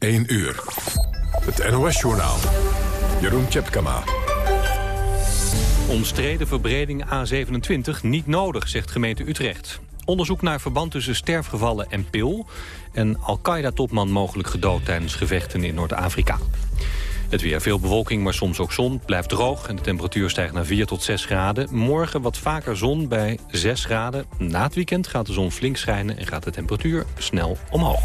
1 uur. Het NOS-journaal. Jeroen Tjepkama. Omstreden verbreding A27 niet nodig, zegt gemeente Utrecht. Onderzoek naar verband tussen sterfgevallen en pil... en Al-Qaeda-topman mogelijk gedood tijdens gevechten in Noord-Afrika. Het weer veel bewolking, maar soms ook zon. blijft droog en de temperatuur stijgt naar 4 tot 6 graden. Morgen wat vaker zon bij 6 graden. Na het weekend gaat de zon flink schijnen en gaat de temperatuur snel omhoog.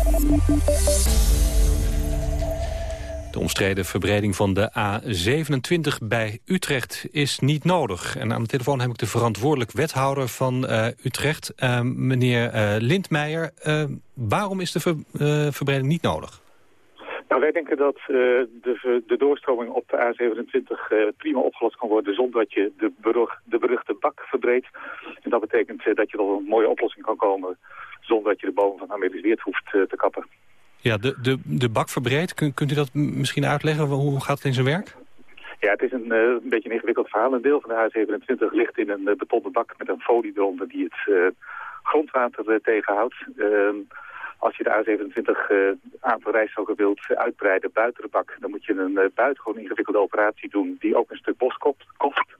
De omstreden verbreding van de A27 bij Utrecht is niet nodig. En aan de telefoon heb ik de verantwoordelijk wethouder van uh, Utrecht, uh, meneer uh, Lindmeijer. waarom is de ver, verbreding niet nodig? Nou, wij denken dat de, de, doorstroming op de A27 prima opgelost kan worden zonder dat je de, de beruchte bak verbreedt. En dat betekent dat je tot een mooie oplossing kan komen zonder dat je de bomen van Amelis Weert hoeft te kappen. Ja, de, de, de bak verbreed, kunt u dat misschien uitleggen? Hoe gaat het in zijn werk? Ja, het is een, uh, een beetje een ingewikkeld verhaal. Een deel van de A27 ligt in een uh, betonnen bak met een folie eronder die het uh, grondwater tegenhoudt. Ehm, als je de A27 aantal rijstroken wilt uitbreiden buiten de bak, dan moet je een buitengewoon ingewikkelde operatie doen die ook een stuk bos kost.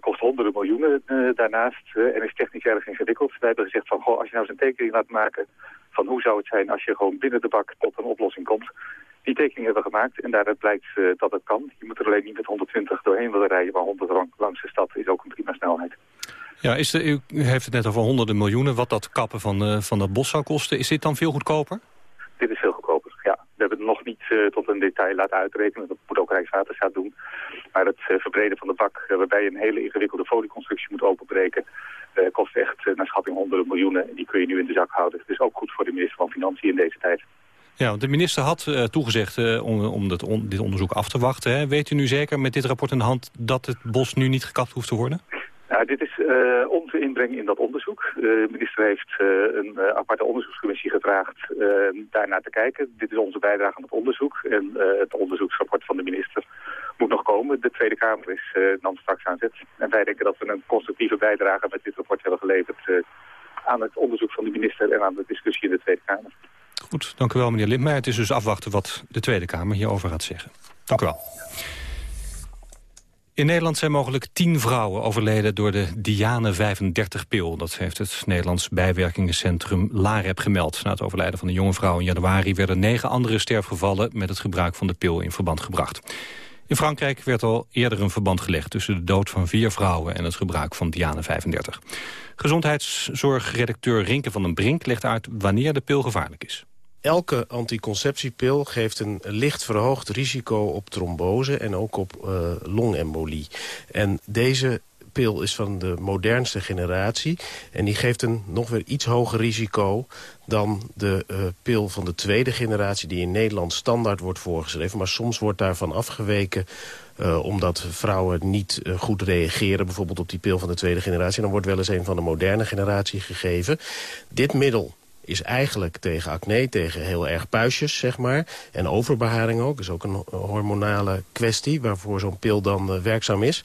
Kost honderden miljoenen daarnaast en is technisch erg ingewikkeld. Wij hebben gezegd van, goh, als je nou eens een tekening laat maken van hoe zou het zijn als je gewoon binnen de bak tot een oplossing komt. Die tekening hebben we gemaakt en daaruit blijkt dat het kan. Je moet er alleen niet met 120 doorheen willen rijden, maar 100 langs de stad is ook een prima snelheid. Ja, is de, u heeft het net over honderden miljoenen, wat dat kappen van, van dat bos zou kosten. Is dit dan veel goedkoper? Dit is veel goedkoper, ja. We hebben het nog niet uh, tot een detail laten uitrekenen. Dat moet ook Rijkswaterstaat doen. Maar het verbreden van de bak, waarbij je een hele ingewikkelde folieconstructie moet openbreken... Kost echt naar schatting honderden miljoenen. En die kun je nu in de zak houden. Dus ook goed voor de minister van Financiën in deze tijd. Ja, want de minister had toegezegd om, om dat dit onderzoek af te wachten. Hè. Weet u nu zeker met dit rapport in de hand dat het bos nu niet gekapt hoeft te worden? Nou, dit is onze inbreng in dat onderzoek. de minister heeft een aparte onderzoekscommissie gevraagd daarnaar te kijken. Dit is onze bijdrage aan het onderzoek. En het onderzoeksrapport van de minister moet nog komen. De Tweede Kamer is uh, dan straks aan zet. En wij denken dat we een constructieve bijdrage met dit rapport hebben geleverd... Uh, aan het onderzoek van de minister en aan de discussie in de Tweede Kamer. Goed, dank u wel meneer Lindmeijer. Het is dus afwachten wat de Tweede Kamer hierover gaat zeggen. Dank u wel. In Nederland zijn mogelijk tien vrouwen overleden door de Diane 35-pil. Dat heeft het Nederlands bijwerkingencentrum LAREP gemeld. Na het overlijden van de jonge vrouw in januari werden negen andere sterfgevallen met het gebruik van de pil in verband gebracht. In Frankrijk werd al eerder een verband gelegd tussen de dood van vier vrouwen en het gebruik van Diane 35. Gezondheidszorgredacteur Rinke van den Brink legt uit wanneer de pil gevaarlijk is. Elke anticonceptiepil geeft een licht verhoogd risico op trombose en ook op uh, longembolie. En deze pil is van de modernste generatie. En die geeft een nog weer iets hoger risico dan de uh, pil van de tweede generatie... die in Nederland standaard wordt voorgeschreven. Maar soms wordt daarvan afgeweken... Uh, omdat vrouwen niet goed reageren, bijvoorbeeld op die pil van de tweede generatie. En dan wordt wel eens een van de moderne generatie gegeven. Dit middel is eigenlijk tegen acne, tegen heel erg puistjes, zeg maar. En overbeharing ook, is ook een hormonale kwestie... waarvoor zo'n pil dan uh, werkzaam is.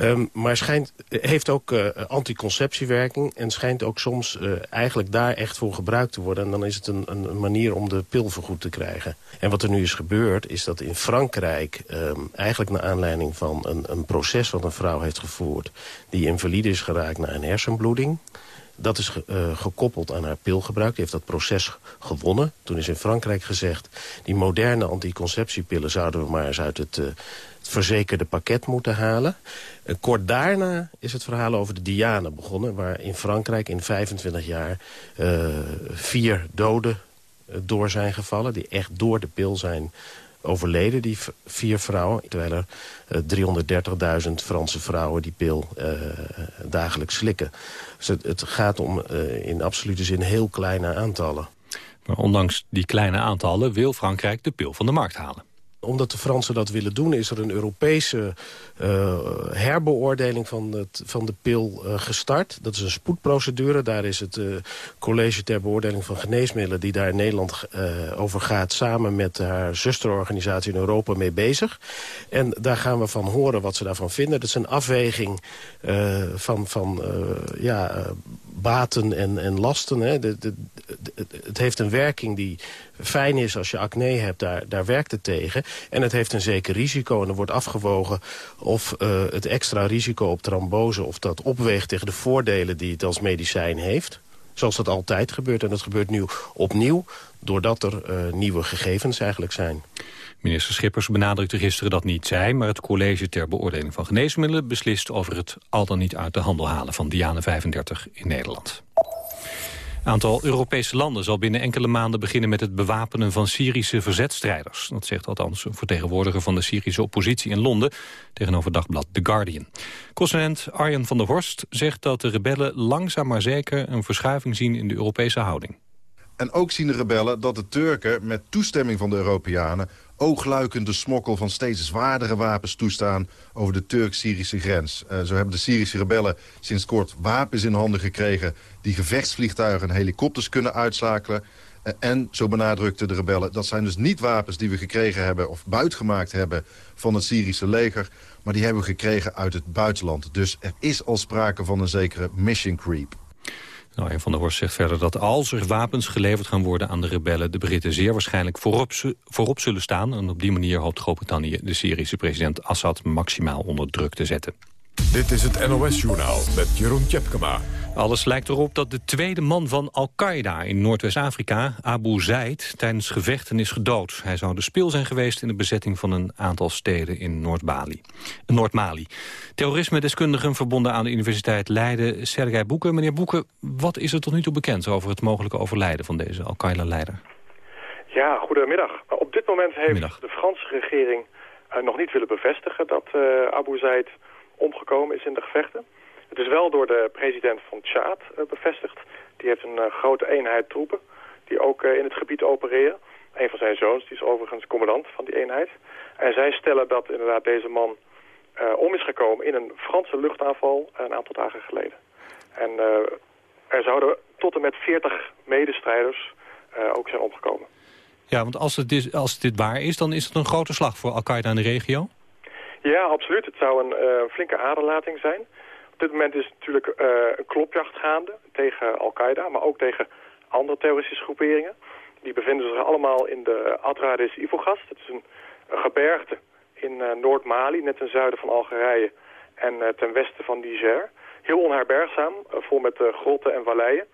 Um, maar schijnt, heeft ook uh, anticonceptiewerking... en schijnt ook soms eigenlijk daar echt voor gebruikt te worden. En dan is het een, een, manier om de pil vergoed te krijgen. En wat er nu is gebeurd, is dat in Frankrijk... Um, eigenlijk naar aanleiding van een, een proces wat een vrouw heeft gevoerd... die invalide is geraakt na een hersenbloeding... Dat is uh, gekoppeld aan haar pilgebruik. Die heeft dat proces gewonnen. Toen is in Frankrijk gezegd... die moderne anticonceptiepillen zouden we maar eens uit het, uh, het verzekerde pakket moeten halen. Kort daarna is het verhaal over de Diane begonnen... waar in Frankrijk in 25 jaar vier doden door zijn gevallen... die echt door de pil zijn overleden, die vier vrouwen. Terwijl er 330.000 Franse vrouwen die pil dagelijks slikken. Dus het, gaat om uh, in absolute zin heel kleine aantallen. Maar ondanks die kleine aantallen wil Frankrijk de pil van de markt halen omdat de Fransen dat willen doen... is er een Europese uh, herbeoordeling van, het, van de pil uh, gestart. Dat is een spoedprocedure. Daar is het uh, College ter Beoordeling van Geneesmiddelen... die daar in Nederland over gaat... samen met haar zusterorganisatie in Europa mee bezig. En daar gaan we van horen wat ze daarvan vinden. Dat is een afweging van, van ja, baten en, en lasten. Hè. De, het heeft een werking die fijn is als je acne hebt, daar, daar werkt het tegen. En het heeft een zeker risico en er wordt afgewogen of uh, het extra risico op trombose... of dat opweegt tegen de voordelen die het als medicijn heeft. Zoals dat altijd gebeurt. En dat gebeurt nu opnieuw doordat er uh, nieuwe gegevens eigenlijk zijn. Minister Schippers benadrukte gisteren dat niet zij... maar het College ter Beoordeling van Geneesmiddelen beslist over het al dan niet uit de handel halen van Diane 35 in Nederland aantal Europese landen zal binnen enkele maanden beginnen met het bewapenen van Syrische verzetstrijders. Dat zegt althans een vertegenwoordiger van de Syrische oppositie in Londen tegenover dagblad The Guardian. Correspondent Arjen van der Horst zegt dat de rebellen langzaam maar zeker een verschuiving zien in de Europese houding. En ook zien de rebellen dat de Turken met toestemming van de Europeanen oogluikende smokkel van steeds zwaardere wapens toestaan over de Turk-Syrische grens. Uh, zo hebben de Syrische rebellen sinds kort wapens in handen gekregen die gevechtsvliegtuigen en helikopters kunnen uitschakelen. Uh, en, zo benadrukten de rebellen, dat zijn dus niet wapens die we gekregen hebben of buitgemaakt hebben van het Syrische leger, maar die hebben we gekregen uit het buitenland. Dus er is al sprake van een zekere mission creep. Nou, van der Horst zegt verder dat als er wapens geleverd gaan worden aan de rebellen... de Britten zeer waarschijnlijk voorop, voorop zullen staan. En op die manier hoopt Groot-Brittannië de Syrische president Assad maximaal onder druk te zetten. Dit is het NOS-journaal met Jeroen Tjepkema. Alles lijkt erop dat de tweede man van Al-Qaeda in Noordwest-Afrika, Abu Zaid, tijdens gevechten is gedood. Hij zou de speel zijn geweest in de bezetting van een aantal steden in Noord-Mali. Noord Terrorisme-deskundigen verbonden aan de Universiteit Leiden, Sergei Boeken. Meneer Boeken, wat is er tot nu toe bekend over het mogelijke overlijden van deze Al-Qaeda-leider? Ja, goedemiddag. Op dit moment heeft de Franse regering uh, nog niet willen bevestigen dat uh, Abu Zaid omgekomen is in de gevechten. Het is wel door de president van Tjaad uh, bevestigd. Die heeft een uh, grote eenheid troepen die ook uh, in het gebied opereren. Een van zijn zoons die is overigens commandant van die eenheid. En zij stellen dat inderdaad deze man om is gekomen in een Franse luchtaanval een aantal dagen geleden. En er zouden tot en met 40 medestrijders ook zijn omgekomen. Ja, want als, het dit, als dit waar is, dan is het een grote slag voor Al-Qaeda in de regio? Ja, absoluut. Het zou een flinke aderlating zijn. Dit moment is natuurlijk uh, een klopjacht gaande tegen Al-Qaeda, maar ook tegen andere terroristische groeperingen. Die bevinden zich allemaal in de Adra des Ifogast. Het is een, gebergte in uh, Noord-Mali, net ten zuiden van Algerije en ten westen van Niger. Heel onherbergzaam, vol met grotten en valleien.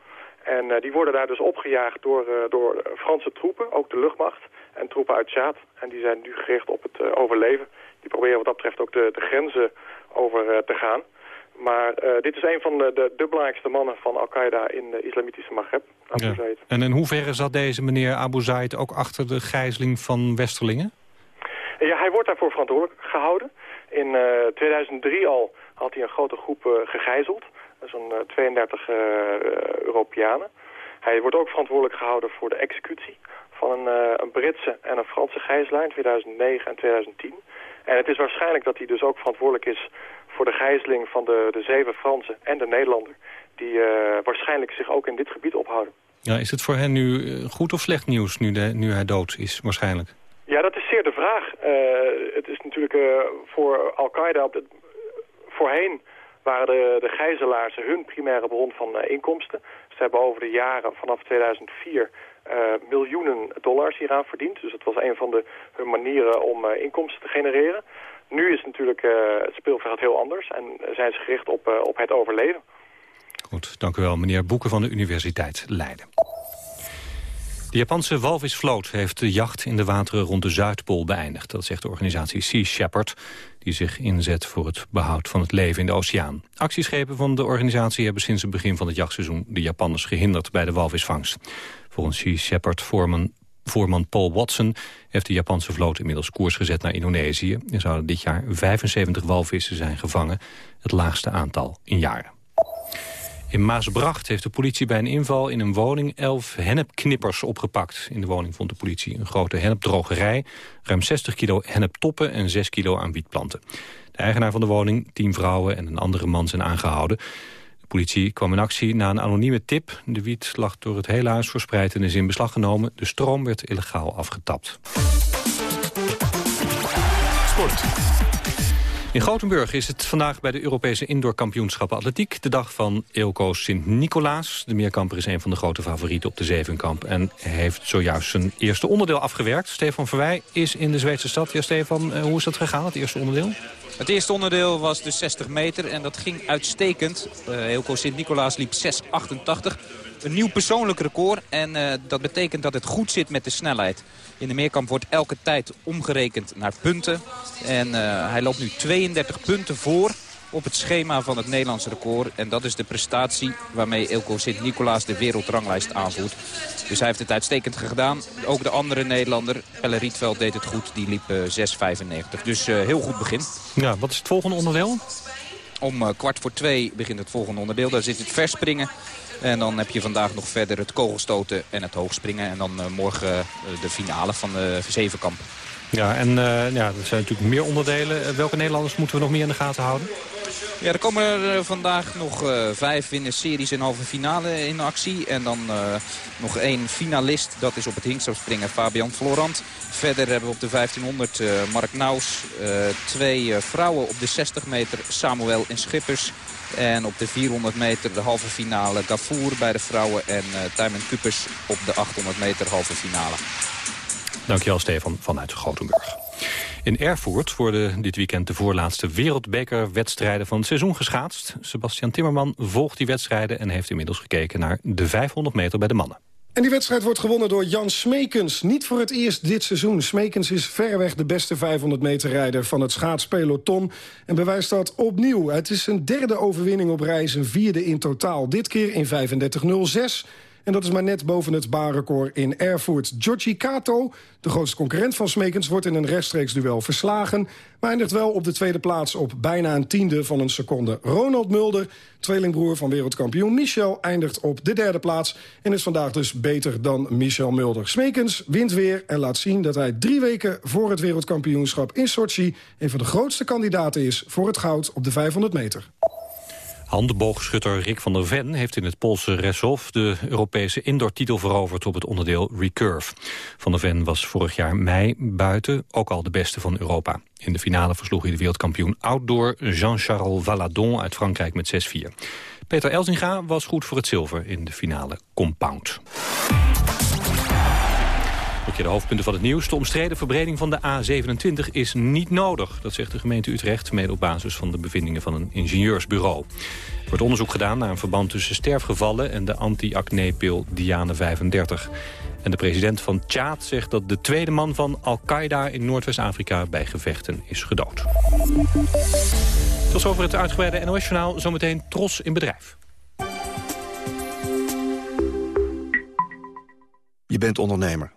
En die worden daar dus opgejaagd door, door Franse troepen, ook de luchtmacht en troepen uit Tjaad. En die zijn nu gericht op het overleven die proberen wat dat betreft ook de, de grenzen over te gaan. Maar uh, dit is een van de, de, de belangrijkste mannen van Al-Qaeda in de islamitische Maghreb, Abu ja. Zaid. En in hoeverre zat deze meneer Abu Zaid ook achter de gijzeling van Westerlingen? Ja, hij wordt daarvoor verantwoordelijk gehouden. In uh, 2003 al had hij een grote groep uh, gegijzeld. Zo'n 32 Europeanen. Hij wordt ook verantwoordelijk gehouden voor de executie van een, een Britse en een Franse gijzelaar in 2009 en 2010. En het is waarschijnlijk dat hij dus ook verantwoordelijk is voor de gijzeling van de, de zeven Fransen en de Nederlander. Die uh, waarschijnlijk zich ook in dit gebied ophouden. Ja, is het voor hen nu eh, goed of slecht nieuws nu, de, nu hij dood is waarschijnlijk? Ja, dat is zeer de vraag. Uh, het is natuurlijk uh, voor Al-Qaeda... Voorheen waren de, de gijzelaars hun primaire bron van inkomsten. Ze hebben over de jaren vanaf 2004 uh, miljoenen dollars hieraan verdiend. Dus het was een van de, hun manieren om uh, inkomsten te genereren. Nu is natuurlijk uh, het speelveld heel anders en zijn ze gericht op, op het overleven. Goed, dank u wel meneer Boeken van de Universiteit Leiden. De Japanse walvisvloot heeft de jacht in de wateren rond de Zuidpool beëindigd. Dat zegt de organisatie Sea Shepherd, die zich inzet voor het behoud van het leven in de oceaan. Actieschepen van de organisatie hebben sinds het begin van het jachtseizoen de Japanners gehinderd bij de walvisvangst. Volgens Sea Shepherd voorman, Paul Watson heeft de Japanse vloot inmiddels koers gezet naar Indonesië. Er zouden dit jaar 75 walvissen zijn gevangen, het laagste aantal in jaren. In Maasbracht heeft de politie bij een inval in een woning elf hennepknippers opgepakt. In de woning vond de politie een grote hennepdrogerij, ruim 60 kilo henneptoppen en 6 kilo aan wietplanten. De eigenaar van de woning, tien vrouwen en een andere man zijn aangehouden. Politie kwam in actie na een anonieme tip. De wiet lag door het hele huis verspreid en is in beslag genomen. De stroom werd illegaal afgetapt. Sport. In Gothenburg is het vandaag bij de Europese indoorkampioenschappen atletiek... de dag van Eelco Sint-Nicolaas. De meerkamper is een van de grote favorieten op de zevenkamp... en heeft zojuist zijn eerste onderdeel afgewerkt. Stefan Verwij is in de Zweedse stad. Ja, Stefan, eh, hoe is dat gegaan, het eerste onderdeel? Het eerste onderdeel was de 60 meter en dat ging uitstekend. Uh, Eelco Sint-Nicolaas liep 6,88. Een nieuw persoonlijk record en uh, dat betekent dat het goed zit met de snelheid. In de meerkamp wordt elke tijd omgerekend naar punten. En uh, hij loopt nu 32 punten voor op het schema van het Nederlandse record. En dat is de prestatie waarmee Ilko Sint-Nicolaas de wereldranglijst aanvoert. Dus hij heeft het uitstekend gedaan. Ook de andere Nederlander, Pelle Rietveld, deed het goed. Die liep uh, 6,95. Dus uh, heel goed begin. Ja, wat is het volgende onderdeel? Om kwart voor twee begint het volgende onderdeel. Daar zit het verspringen. En dan heb je vandaag nog verder het kogelstoten en het hoogspringen. En dan uh, morgen de finale van de zevenkamp. Ja, en uh, ja, er zijn natuurlijk meer onderdelen. Welke Nederlanders moeten we nog meer in de gaten houden? Ja, er komen er vandaag nog uh, vijf in de series en halve finale in actie. En dan uh, nog één finalist, dat is op het hinkstapspringen Fabian Florant. Verder hebben we op de 1500 uh, Mark Naus. twee vrouwen op de 60 meter, Samuel en Schippers. En op de 400 meter de halve finale Gafour bij de vrouwen. En uh, Tijmen op de 800 meter halve finale. Dankjewel Stefan vanuit Gothenburg. In Erfurt worden dit weekend de voorlaatste wereldbekerwedstrijden van het seizoen geschaatst. Sebastian Timmerman volgt die wedstrijden en heeft inmiddels gekeken naar de 500 meter bij de mannen. En die wedstrijd wordt gewonnen door Jan Smekens. Niet voor het eerst dit seizoen. Smekens is verreweg de beste 500 meter rijder van het schaatspeloton. En bewijst dat opnieuw. Het is een derde overwinning op reis, een vierde in totaal. Dit keer in 35.06. En dat is maar net boven het baanrecord in Erfurt. Giorgi Kato, de grootste concurrent van Smekens... wordt in een rechtstreeks duel verslagen... maar eindigt wel op de tweede plaats op bijna een tiende van een seconde. Ronald Mulder, tweelingbroer van wereldkampioen Michel... eindigt op de derde plaats en is vandaag dus beter dan Michel Mulder. Smekens wint weer en laat zien dat hij drie weken voor het wereldkampioenschap in Sochi... een van de grootste kandidaten is voor het goud op de 500 meter. Handboogschutter Rick van der Ven heeft in het Poolse Resov de Europese indoortitel veroverd op het onderdeel recurve. Van der Ven was vorig jaar mei buiten ook al de beste van Europa. In de finale versloeg hij de wereldkampioen outdoor Jean-Charles Valadon uit Frankrijk met 6-4. Peter Elzinga was goed voor het zilver in de finale compound de hoofdpunten van het nieuws. De omstreden verbreding van de A27 is niet nodig. Dat zegt de gemeente Utrecht, mede op basis van de bevindingen van een ingenieursbureau. Er wordt onderzoek gedaan naar een verband tussen sterfgevallen... en de anti-acne-pil Diane 35. En de president van Tjaad zegt dat de tweede man van Al-Qaeda in Noordwest-Afrika bij gevechten is gedood. Tot zover het uitgebreide NOS-journaal. Zometeen Tros in bedrijf. Je bent ondernemer.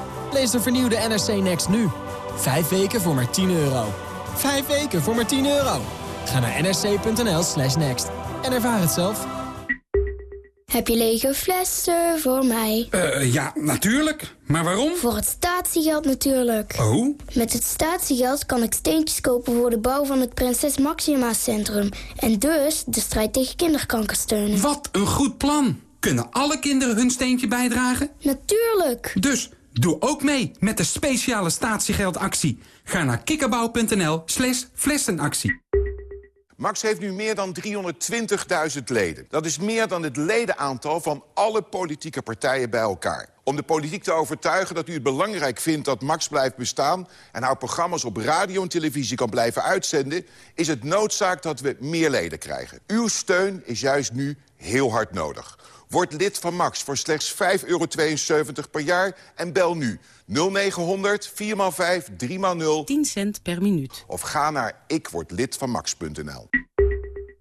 Lees de vernieuwde NRC Next nu. Vijf weken voor maar 10 euro. Vijf weken voor maar 10 euro. Ga naar nrc.nl slash next en ervaar het zelf. Heb je lege flessen voor mij? Uh, ja, natuurlijk. Maar waarom? Voor het statiegeld natuurlijk. Oh? Met het statiegeld kan ik steentjes kopen voor de bouw van het Prinses Maxima Centrum. En dus de strijd tegen kinderkanker steunen. Wat een goed plan. Kunnen alle kinderen hun steentje bijdragen? Natuurlijk. Dus doe ook mee met de speciale statiegeldactie. Ga naar kikkerbouw.nl slash flessenactie. Max heeft nu meer dan 320.000 leden. Dat is meer dan het ledenaantal van alle politieke partijen bij elkaar. Om de politiek te overtuigen dat u het belangrijk vindt dat Max blijft bestaan... en haar programma's op radio en televisie kan blijven uitzenden... is het noodzaak dat we meer leden krijgen. Uw steun is juist nu heel hard nodig. Word lid van Max voor slechts 5,72 euro per jaar en bel nu 0900 4x5 3x0 10 cent per minuut. Of ga naar ikwordlidvanmax.nl.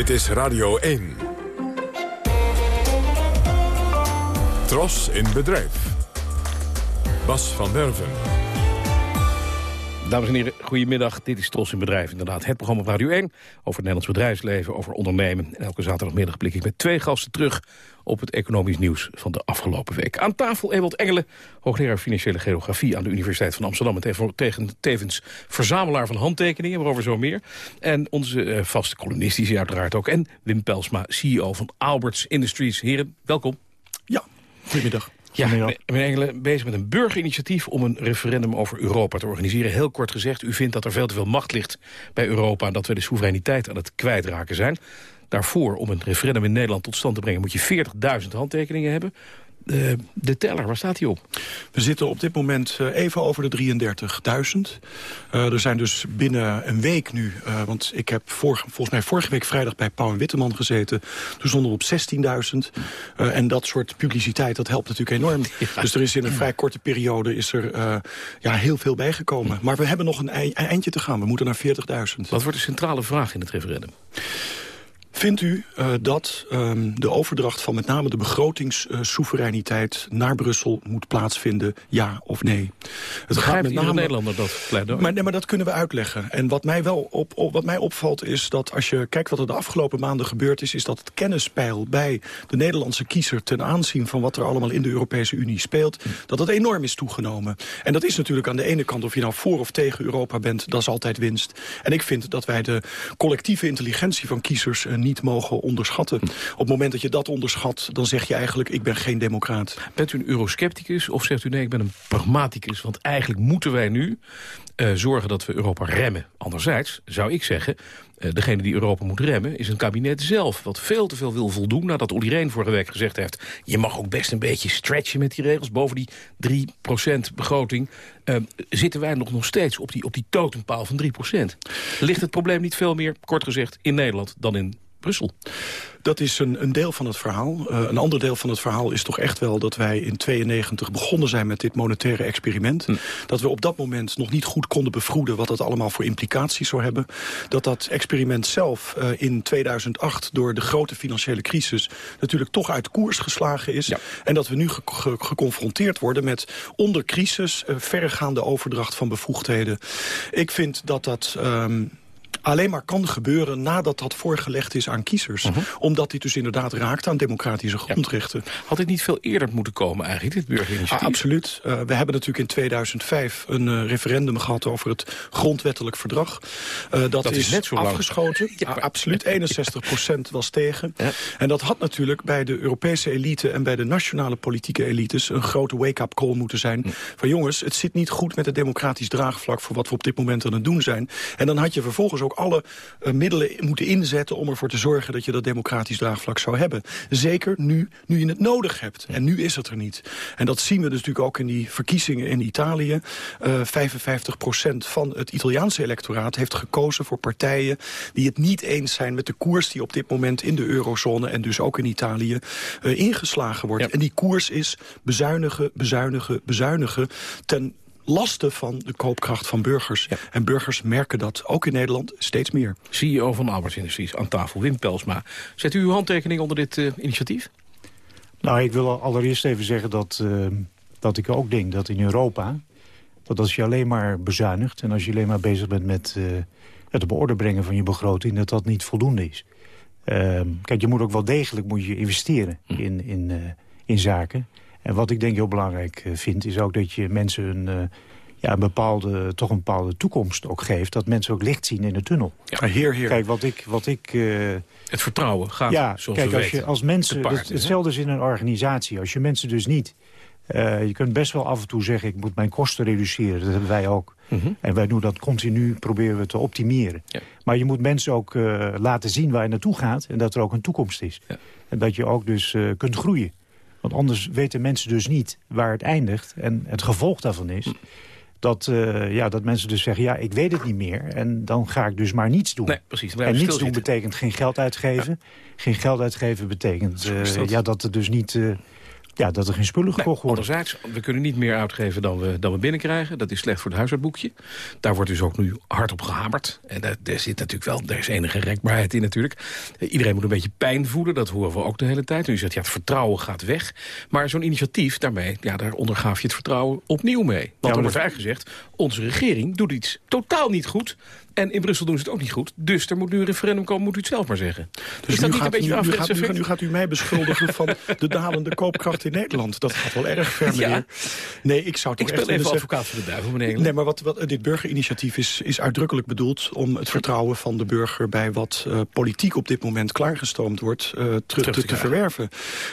Dit is Radio 1. Tros in bedrijf. Bas van Werven. Dames en heren, goedemiddag. Dit is Tros in Bedrijf. Inderdaad, het programma op Radio 1 over het Nederlands bedrijfsleven, over ondernemen. En elke zaterdagmiddag blik ik met twee gasten terug op het economisch nieuws van de afgelopen week. Aan tafel Ewald Engelen, hoogleraar financiële geografie aan de Universiteit van Amsterdam. En tevens verzamelaar van handtekeningen, waarover zo meer. En onze uh, vaste columnist is uiteraard ook. En Wim Pelsma, CEO van Alberts Industries. Heren, welkom. Ja, goedemiddag. Ja, meneer Engelen, bezig met een burgerinitiatief om een referendum over Europa te organiseren. Heel kort gezegd, u vindt dat er veel te veel macht ligt bij Europa... en dat we de soevereiniteit aan het kwijtraken zijn. Daarvoor, om een referendum in Nederland tot stand te brengen... moet je 40.000 handtekeningen hebben. Uh, de teller, waar staat hij op? We zitten op dit moment uh, even over de 33.000. Uh, er zijn dus binnen een week nu... want ik heb volgens mij vorige week vrijdag bij Pauw en Witteman gezeten. Toen stonden op 16.000. en dat soort publiciteit, dat helpt natuurlijk enorm. Ja. Dus er is in een vrij korte periode is er, ja, heel veel bijgekomen. Maar we hebben nog een eindje te gaan. We moeten naar 40.000. Wat wordt de centrale vraag in het referendum? Vindt u uh, dat um, de overdracht van met name de begrotingssoevereiniteit naar Brussel moet plaatsvinden, ja of nee? Het gaat met name Nederlander dat pleidooi. Maar, nee, maar dat kunnen we uitleggen. En wat mij wel op, op, wat mij opvalt is dat als je kijkt wat er de afgelopen maanden gebeurd is, is dat het kennispeil bij de Nederlandse kiezer ten aanzien van wat er allemaal in de Europese Unie speelt, dat het enorm is toegenomen. En dat is natuurlijk aan de ene kant, of je nou voor of tegen Europa bent, dat is altijd winst. En ik vind dat wij de collectieve intelligentie van kiezers uh, niet mogen onderschatten. Op het moment dat je dat onderschat, dan zeg je eigenlijk... ik ben geen democraat. Bent u een euroscepticus of zegt u nee, ik ben een pragmaticus? Want eigenlijk moeten wij nu uh, zorgen dat we Europa remmen. Anderzijds zou ik zeggen, uh, degene die Europa moet remmen... is een kabinet zelf, wat veel te veel wil voldoen... nadat Olly Reen vorige week gezegd heeft... je mag ook best een beetje stretchen met die regels... boven die 3% begroting... Uh, zitten wij nog, nog steeds op die, op die totempaal van 3%. Ligt het probleem niet veel meer, kort gezegd, in Nederland dan in Brussel. Dat is een, een deel van het verhaal. Uh, een ander deel van het verhaal is toch echt wel dat wij in 92 begonnen zijn met dit monetaire experiment. Hm. Dat we op dat moment nog niet goed konden bevroeden wat dat allemaal voor implicaties zou hebben. Dat dat experiment zelf uh, in 2008 door de grote financiële crisis natuurlijk toch uit koers geslagen is. Ja. En dat we nu ge ge geconfronteerd worden met onder crisis uh, verregaande overdracht van bevoegdheden. Ik vind dat dat... Um, alleen maar kan gebeuren nadat dat voorgelegd is aan kiezers. Uh -huh. Omdat dit dus inderdaad raakt aan democratische grondrechten. Ja. Had dit niet veel eerder moeten komen eigenlijk, dit burgerinitiatief? Ah, absoluut. Uh, we hebben natuurlijk in 2005 een uh, referendum gehad over het grondwettelijk verdrag. Uh, dat, dat, is, net zo afgeschoten. ja. ah, absoluut. 61 procent was tegen. Ja. En dat had natuurlijk bij de Europese elite en bij de nationale politieke elites... een grote wake-up call moeten zijn. Hm. Van jongens, het zit niet goed met het democratisch draagvlak... voor wat we op dit moment aan het doen zijn. En dan had je vervolgens ook alle uh, middelen moeten inzetten... om ervoor te zorgen dat je dat democratisch draagvlak zou hebben. Zeker nu, nu je het nodig hebt. En nu is het er niet. En dat zien we dus natuurlijk ook in die verkiezingen in Italië. Uh, 55% van het Italiaanse electoraat heeft gekozen voor partijen... die het niet eens zijn met de koers die op dit moment in de eurozone... en dus ook in Italië uh, ingeslagen wordt. Ja. En die koers is bezuinigen, bezuinigen, bezuinigen... ten lasten van de koopkracht van burgers. Ja. En burgers merken dat, ook in Nederland, steeds meer. CEO van Alberts Industries aan tafel, Wim Pelsma. Zet u uw handtekening onder dit uh, initiatief? Nou, ik wil allereerst even zeggen dat, uh, dat ik ook denk dat in Europa... dat als je alleen maar bezuinigt en als je alleen maar bezig bent met uh, het op orde brengen van je begroting... dat dat niet voldoende is. Uh, kijk, je moet ook wel degelijk moet je investeren hm. in, in, uh, in zaken. En wat ik denk heel belangrijk uh, vind, is ook dat je mensen een, uh, ja, een bepaalde, toch een bepaalde toekomst ook geeft. Dat mensen ook licht zien in de tunnel. Ja, heer, heer. Kijk, wat ik... Wat ik uh, het vertrouwen gaat, ja, zoals kijk, als weten. Je, als mensen, paard, het, hetzelfde is in een organisatie. Als je mensen dus niet Uh, je kunt best wel af en toe zeggen, ik moet mijn kosten reduceren. Dat hebben wij ook. Mhm. En wij doen dat continu, proberen we te optimeren. Ja. Maar je moet mensen ook uh, laten zien waar je naartoe gaat... en dat er ook een toekomst is. Ja. En dat je ook dus kunt groeien. Want anders weten mensen dus niet waar het eindigt. En het gevolg daarvan is... Dat, uh, ja, dat mensen dus zeggen, ja, ik weet het niet meer. En dan ga ik dus maar niets doen. Nee, precies. En niets doen betekent geen geld uitgeven. Ja. Geen geld uitgeven betekent uh, dat. Ja, dat er dus niet... Uh, ja, dat er geen spullen gekocht nee, worden. Anderzijds, we kunnen niet meer uitgeven dan we, dan we binnenkrijgen. Dat is slecht voor het huishoudboekje. Daar wordt dus ook nu hard op gehamerd. En daar, daar zit natuurlijk wel, er is enige rekbaarheid in natuurlijk. Iedereen moet een beetje pijn voelen, dat horen we ook de hele tijd. En u zegt, ja, het vertrouwen gaat weg. Maar zo'n initiatief, daarmee, ja, daar ondergaaf je het vertrouwen opnieuw mee. Want ja, dan wordt eigenlijk gezegd, onze regering doet iets totaal niet goed... En in Brussel doen ze het ook niet goed. Dus er moet nu een referendum komen, moet u het zelf maar zeggen. Dus is dat niet een beetje nu, nu, gaat, nu, nu gaat u mij beschuldigen van de dalende koopkracht in Nederland. Dat gaat wel erg ver, meneer. Ja. Nee, ik zou toch ik speel echt even advocaat voor de duivel, meneer. Nee, maar wat, wat, dit burgerinitiatief is, is uitdrukkelijk bedoeld... om het vertrouwen van de burger bij wat uh, politiek op dit moment klaargestoomd wordt... Uh, terug, te, te verwerven.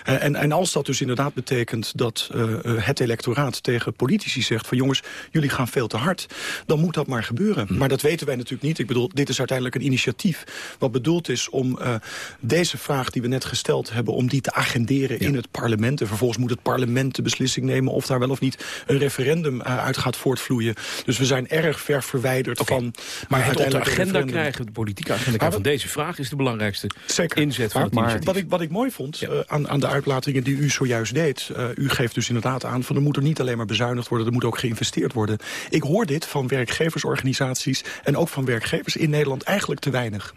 Uh, en, en als dat dus inderdaad betekent dat het electoraat tegen politici zegt... van jongens, jullie gaan veel te hard, dan moet dat maar gebeuren. Hm. Maar dat weten wij natuurlijk niet. Ik bedoel, dit is uiteindelijk een initiatief wat bedoeld is om uh, deze vraag die we net gesteld hebben... om die te agenderen ja. in het parlement. En vervolgens moet het parlement de beslissing nemen... of daar wel of niet een referendum uh, uit gaat voortvloeien. Dus we zijn erg ver verwijderd okay. van... Maar het op de agenda krijgen, de politieke agenda krijgen van deze vraag... is de belangrijkste Zeker. inzet van maar, het initiatief. Wat ik, wat ik mooi vond ja. uh, aan, aan de uitlatingen die u zojuist deed... u geeft dus inderdaad aan van er moet er niet alleen maar bezuinigd worden... er moet ook geïnvesteerd worden. Ik hoor dit van werkgeversorganisaties en ook van werkgevers in Nederland eigenlijk te weinig.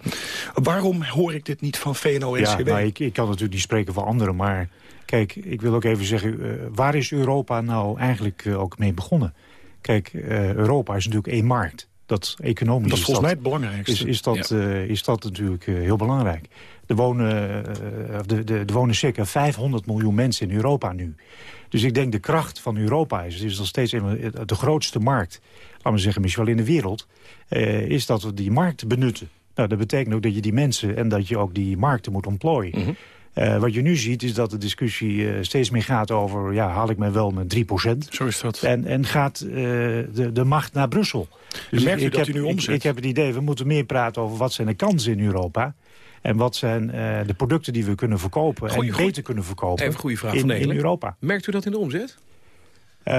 Waarom hoor ik dit niet van VNO-NCW? Ja, nou, ik, ik kan natuurlijk niet spreken voor anderen, maar... Kijk, ik wil ook even zeggen, uh, waar is Europa nou eigenlijk uh, ook mee begonnen? Kijk, uh, Europa is natuurlijk één markt. Dat economisch dat is volgens mij het belangrijkste. Is, is, dat, ja. is dat natuurlijk heel belangrijk. Er wonen, de, de, er wonen circa 500 miljoen mensen in Europa nu. Dus ik denk de kracht van Europa is, het is nog steeds een, de grootste markt, laten we zeggen misschien wel in de wereld, uh, is dat we die markt benutten. Nou, dat betekent ook dat je die mensen en dat je ook die markten moet ontplooien. Mhm. Mm -hmm. uh, wat je nu ziet is dat de discussie uh, steeds meer gaat over... ja, haal ik mij wel met 3% Zo is dat. En, en gaat de, de macht naar Brussel. Dus merkt u ik, dat u nu heb, omzet? Ik, ik heb het idee, we moeten meer praten over wat zijn de kansen in Europa... En wat zijn de producten die we kunnen verkopen goeie, en goeie, beter kunnen verkopen even goede vraag in, van in Europa. Merkt u dat in de omzet? Uh,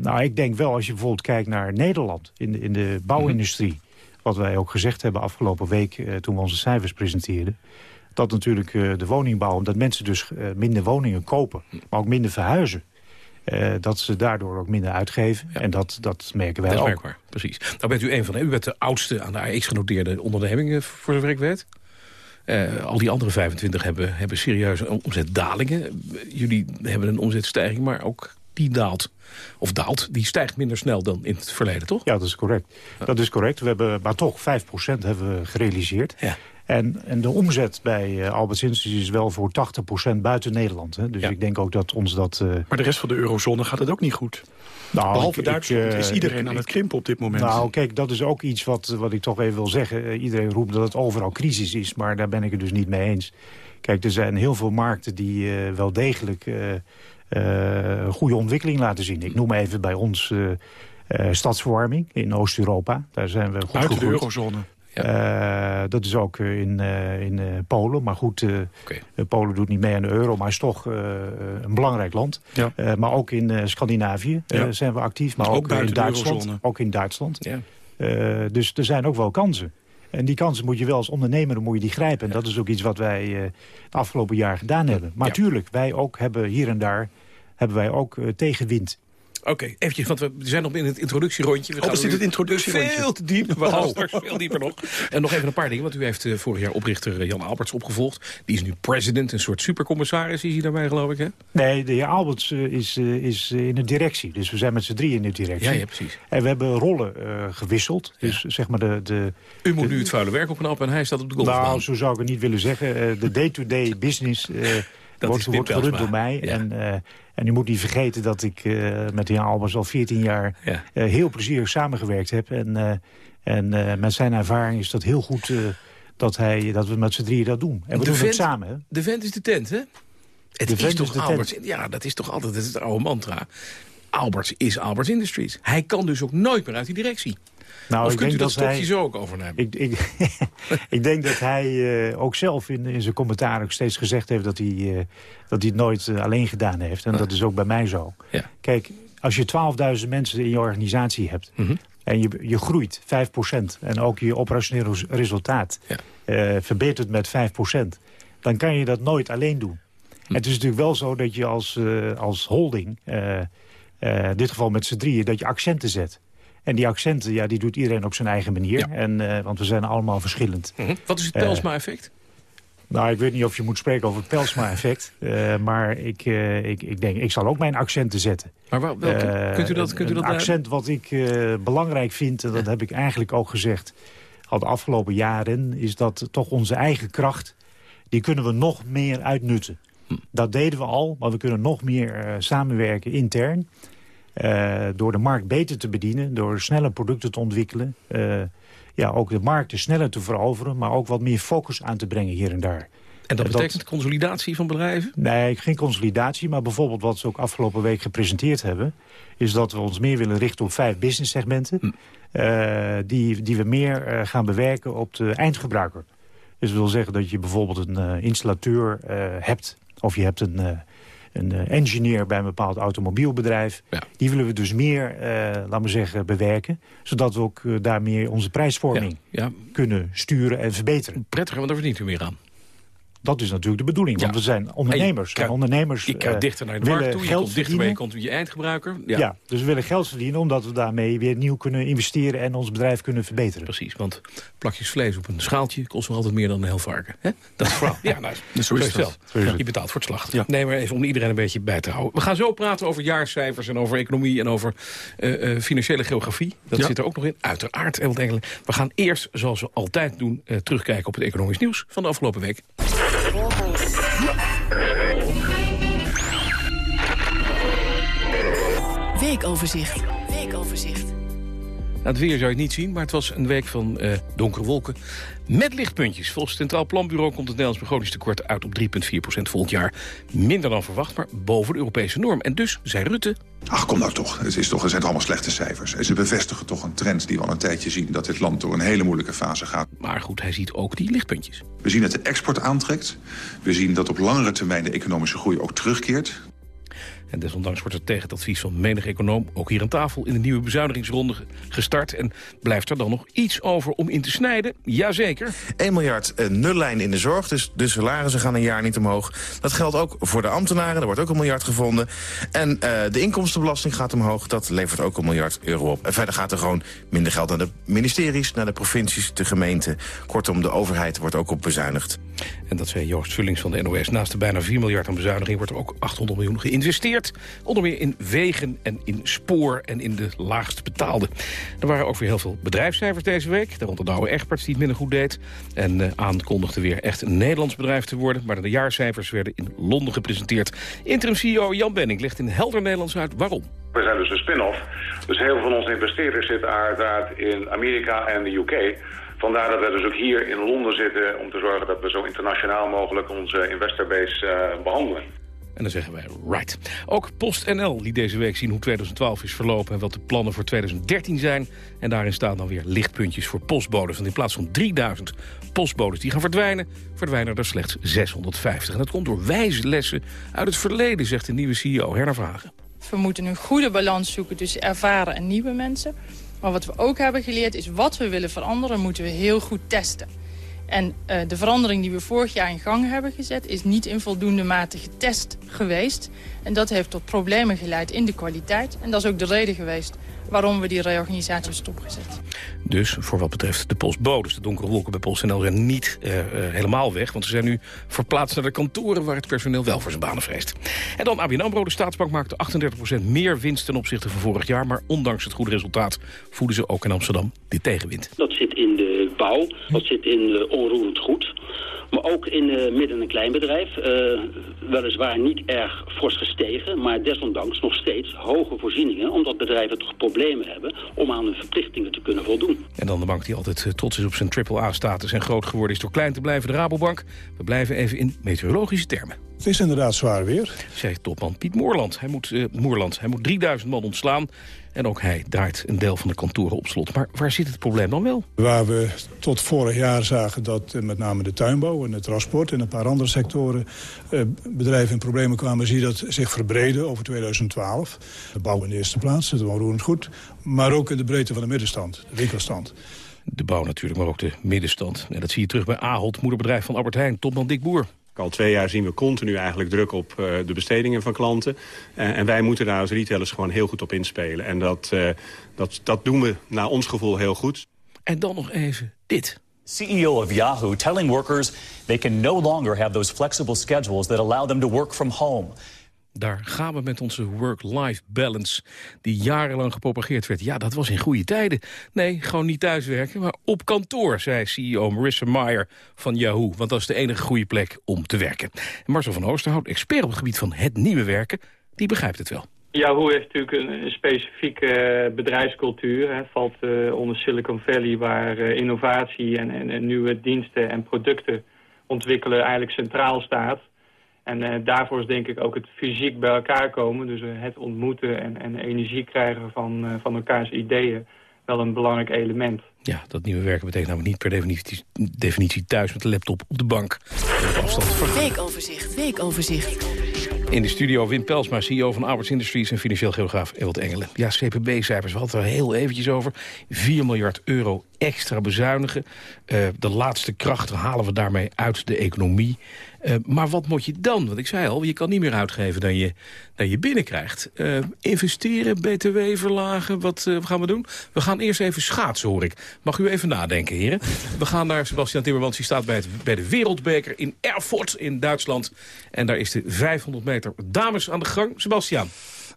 nou, ik denk wel, als je bijvoorbeeld kijkt naar Nederland in de, in de bouwindustrie... Mm -hmm. wat wij ook gezegd hebben afgelopen week uh, toen we onze cijfers presenteerden... dat natuurlijk uh, de woningbouw, omdat mensen dus minder woningen kopen... maar ook minder verhuizen... Uh, dat ze daardoor ook minder uitgeven. Ja. En dat, dat merken wij dat ook. Merkbaar, precies. Nou bent u een van, u bent de oudste aan de AX genoteerde onderneming, voor zover ik weet. Uh, al die andere 25 hebben, hebben serieuze omzetdalingen. Jullie hebben een omzetstijging, maar ook die daalt. Of daalt, die stijgt minder snel dan in het verleden, toch? Ja, dat is correct. Dat is correct. We hebben, maar toch, 5% hebben we gerealiseerd. Ja. En, en de omzet bij uh, Albertsons is wel voor 80% buiten Nederland. Hè? Dus ja. ik denk ook dat ons dat... Uh... Maar de rest van de eurozone gaat het ook niet goed. Nou, Behalve ik, Duitsland ik, is iedereen aan het krimpen op dit moment. Nou, kijk, dat is ook iets wat, wat ik toch even wil zeggen. Iedereen roept dat het overal crisis is, maar daar ben ik het dus niet mee eens. Kijk, er zijn heel veel markten die wel degelijk goede ontwikkeling laten zien. Ik noem even bij ons stadsverwarming in Oost-Europa. Daar zijn we goed Buiten de eurozone. Ja. Uh, dat is ook in, uh, in uh, Polen. Maar goed, okay. Polen doet niet mee aan de euro, maar is toch een belangrijk land. Ja. maar ook in Scandinavië ja. zijn we actief. Maar ook, ook, in Duitsland. Ook in Duitsland. Ja. dus er zijn ook wel kansen. En die kansen moet je wel als ondernemer moet je die grijpen. En dat is ook iets wat wij het afgelopen jaar gedaan hebben. Maar tuurlijk, wij ook hebben hier en daar hebben wij ook tegenwind. Oké, okay, eventjes, want we zijn nog in het introductierondje. We oh, is dit het introductierondje? Veel te diep. We gaan straks veel dieper nog. En nog even een paar dingen, want u heeft uh, vorig jaar oprichter Jan Alberts opgevolgd. Die is nu president, een soort supercommissaris is hij daarbij, geloof ik, hè? Nee, de heer Alberts uh, is, uh, is in de directie. Dus we zijn met z'n drie in de directie. Ja, ja, precies. En we hebben rollen gewisseld. Dus ja. zeg maar de... de u moet de, nu het vuile werk opknappen en hij staat op de golfbaan. Nou, zo zou ik het niet willen zeggen. de day-to-day -day business... Dat wordt, wordt gerund door mij. Ja. En, uh, en u moet niet vergeten dat ik uh, met de heer Albers al 14 jaar ja. uh, heel plezierig samengewerkt heb. En, en met zijn ervaring is dat heel goed dat, hij, dat we met z'n drieën dat doen. En we de doen vent, het samen. Hè? De vent is de tent, hè? Het De is vent toch Alberts... Ja, dat is toch altijd het oude mantra. Alberts is Alberts Industries. Hij kan dus ook nooit meer uit die directie. Nou, of ik u denk dat hij- zo ook overnemen? Ik, ik, ik denk dat hij ook zelf in, in zijn commentaar ook steeds gezegd heeft... dat hij, eh, dat hij het nooit eh, alleen gedaan heeft. En dat is ook bij mij zo. Ja. Kijk, als je 12.000 mensen in je organisatie hebt... Mhm. en je, je groeit 5% en ook je operationeel res- resultaat eh, verbetert met 5%... dan kan je dat nooit alleen doen. Hm. Het is natuurlijk wel zo dat je als, als holding... in dit geval met z'n drieën, dat je accenten zet. En die accenten, ja, die doet iedereen op zijn eigen manier. En, eh, want we zijn allemaal verschillend. Mhm. Wat is het Eh, Pelsma-effect? nou, ik weet niet of je moet spreken over het Pelsma-effect. eh, maar ik, ik, ik denk, ik zal ook mijn accenten zetten. Maar wel- welke? Kunt u dat- kunt u een dat accent wat ik belangrijk vind, en dat heb ik eigenlijk ook gezegd... al de afgelopen jaren, is dat toch onze eigen kracht... die kunnen we nog meer uitnutten. Hm. Dat deden we al, maar we kunnen nog meer samenwerken intern... Eh, door de markt beter te bedienen, door snelle producten te ontwikkelen. eh, ja, ook de markten sneller te veroveren, maar ook wat meer focus aan te brengen hier en daar. En dat betekent consolidatie van bedrijven? Nee, geen consolidatie, maar bijvoorbeeld wat ze ook afgelopen week gepresenteerd hebben... is dat we ons meer willen richten op vijf business segmenten... eh, die, die we meer gaan bewerken op de eindgebruiker. Dus dat wil zeggen dat je bijvoorbeeld een installateur hebt... of je hebt een, een eh, engineer bij een bepaald automobielbedrijf. Die willen we dus meer, eh laten we zeggen, bewerken... zodat we ook eh, daarmee onze prijsvorming Ja. kunnen sturen en verbeteren. Prettiger, want daar verdient u meer aan. Dat is natuurlijk de bedoeling, want we zijn ondernemers. En ondernemers Je kruipt eh, dichter naar de willen markt toe, je geld komt dichter bij je, komt je eindgebruiker. Ja. dus we willen geld verdienen omdat we daarmee weer nieuw kunnen investeren... en ons bedrijf kunnen verbeteren. Precies, want plakjes vlees op een schaaltje kost nog altijd meer dan een heel varken. Hè? Dat is vooral. Ja, nou, zo is het wel. Zo is het. Je betaalt voor het slachten. Nee, maar even om iedereen een beetje bij te houden. We gaan zo praten over jaarcijfers en over economie en over eh, eh, financiële geografie. Dat Ja. zit er ook nog in, uiteraard. En wat eigenlijk- We gaan eerst, zoals we altijd doen, eh, terugkijken op het economisch nieuws van de afgelopen week. Weekoverzicht. Weekoverzicht. Het weer zou je het niet zien, maar het was een week van eh, donkere wolken. Met lichtpuntjes. Volgens het Centraal Planbureau komt het Nederlands begrotingstekort uit op 3,4% volgend jaar. Minder dan verwacht, maar boven de Europese norm. En dus, zei Rutte, Ach, kom nou toch. Het, is toch. het zijn allemaal slechte cijfers. En ze bevestigen toch een trend die we al een tijdje zien... dat dit land door een hele moeilijke fase gaat. Maar goed, hij ziet ook die lichtpuntjes. We zien dat de export aantrekt. We zien dat op langere termijn de economische groei ook terugkeert. En desondanks wordt er tegen het advies van menig econoom... ook hier aan tafel in de nieuwe bezuinigingsronde ge- gestart. En blijft er dan nog iets over om in te snijden? Jazeker. 1 miljard eh, nullijn in de zorg, dus de salarissen gaan een jaar niet omhoog. Dat geldt ook voor de ambtenaren, er wordt ook een miljard gevonden. En eh, de inkomstenbelasting gaat omhoog, dat levert ook een miljard euro op. En verder gaat er gewoon minder geld naar de ministeries, naar de provincies, de gemeenten. Kortom, de overheid wordt ook op bezuinigd. En dat zei Joost Vullings van de NOS. Naast de bijna 4 miljard aan bezuiniging wordt er ook 800 miljoen geïnvesteerd. Onder meer in wegen en in spoor en in de laagst betaalde. Er waren ook weer heel veel bedrijfscijfers deze week. Daaronder Douwe Egberts die het minder goed deed. En eh, aankondigde weer echt een Nederlands bedrijf te worden. Maar de jaarcijfers werden in Londen gepresenteerd. Interim CEO Jan Benning legt in helder Nederlands uit waarom. We zijn dus een spin-off. Dus heel veel van onze investeerders zitten uiteraard in Amerika en de UK. Vandaar dat we dus ook hier in Londen zitten om te zorgen dat we zo internationaal mogelijk onze investorbase eh, behandelen. En dan zeggen wij right. Ook PostNL liet deze week zien hoe 2012 is verlopen... en wat de plannen voor 2013 zijn. En daarin staan dan weer lichtpuntjes voor postbodes. Want in plaats van 3000 postbodes die gaan verdwijnen... verdwijnen er slechts 650. En dat komt door wijze lessen uit het verleden... zegt de nieuwe CEO Herna Vragen. We moeten een goede balans zoeken tussen ervaren en nieuwe mensen. Maar wat we ook hebben geleerd is wat we willen veranderen... moeten we heel goed testen. En eh, de verandering die we vorig jaar in gang hebben gezet... is niet in voldoende mate getest geweest. En dat heeft tot problemen geleid in de kwaliteit. En dat is ook de reden geweest waarom we die reorganisatie hebben stopgezet. Dus voor wat betreft de postbodes, de donkere wolken bij PostNL zijn niet eh, eh, helemaal weg. Want ze zijn nu verplaatst naar de kantoren waar het personeel wel voor zijn banen vreest. En dan ABN AMRO, de staatsbank maakte 38% meer winst ten opzichte van vorig jaar. Maar ondanks het goede resultaat voeden ze ook in Amsterdam dit tegenwind. Dat zit in de bouw, dat zit in eh, onroerend goed. Maar ook in eh, midden- en kleinbedrijf. eh weliswaar niet erg fors gestegen, maar desondanks nog steeds hoge voorzieningen. Omdat bedrijven toch problemen hebben om aan hun verplichtingen te kunnen voldoen. En dan de bank die altijd eh, trots is op zijn triple-A-status en groot geworden is door klein te blijven, de Rabobank. We blijven even in meteorologische termen. Het is inderdaad zwaar weer. Zegt topman Piet Moerland. Hij moet, uh, Moerland. Hij moet 3000 man ontslaan. En ook hij draait een deel van de kantoren op slot. Maar waar zit het probleem dan wel? Waar we tot vorig jaar zagen dat met name de tuinbouw en het transport... en een paar andere sectoren eh, bedrijven in problemen kwamen... zie je dat zich verbreden over 2012. De bouw in de eerste plaats, het onroerend goed. Maar ook in de breedte van de middenstand, de winkelstand. De bouw natuurlijk, maar ook de middenstand. En dat zie je terug bij Ahold, moederbedrijf van Albert Heijn. Topman Dick Boer. Al twee jaar zien we continu eigenlijk druk op uh, de bestedingen van klanten. Uh, en wij moeten daar als retailers gewoon heel goed op inspelen. En dat, uh, dat, dat doen we naar ons gevoel heel goed. En dan nog even dit. CEO of Yahoo telling workers they can no longer have those flexible schedules that allow them to work from home. Daar gaan we met onze work-life balance, die jarenlang gepropageerd werd. Ja, dat was in goede tijden. Nee, gewoon niet thuiswerken, maar op kantoor, zei CEO Marissa Meyer van Yahoo. Want dat is de enige goede plek om te werken. En Marcel van Oosterhout, expert op het gebied van het nieuwe werken, die begrijpt het wel. Yahoo heeft natuurlijk een, specifieke uh, bedrijfscultuur. Het valt uh, onder Silicon Valley, waar uh, innovatie en, en nieuwe diensten en producten ontwikkelen eigenlijk centraal staat. En uh, daarvoor is denk ik ook het fysiek bij elkaar komen. Dus uh, het ontmoeten en, en energie krijgen van, uh, van elkaars ideeën wel een belangrijk element. Ja, dat nieuwe werken betekent namelijk niet per definitie, definitie thuis met de laptop op de bank. Afstand Weekoverzicht, weekoverzicht. In de studio Wim Pelsma, CEO van Alberts Industries en financieel geograaf Ewald Engelen. Ja, CPB-cijfers, we hadden het er heel eventjes over. 4 miljard euro extra bezuinigen. Uh, de laatste krachten halen we daarmee uit de economie. Uh, maar wat moet je dan? Want ik zei al, je kan niet meer uitgeven dan je, dan je binnenkrijgt. Uh, investeren, btw verlagen, wat gaan we doen? We gaan eerst even schaatsen, hoor ik. Mag u even nadenken, heren? We gaan naar Sebastian Timmermans, die staat bij, het, bij de Wereldbeker in Erfurt in Duitsland. En daar is de 500 meter dames aan de gang. Sebastian.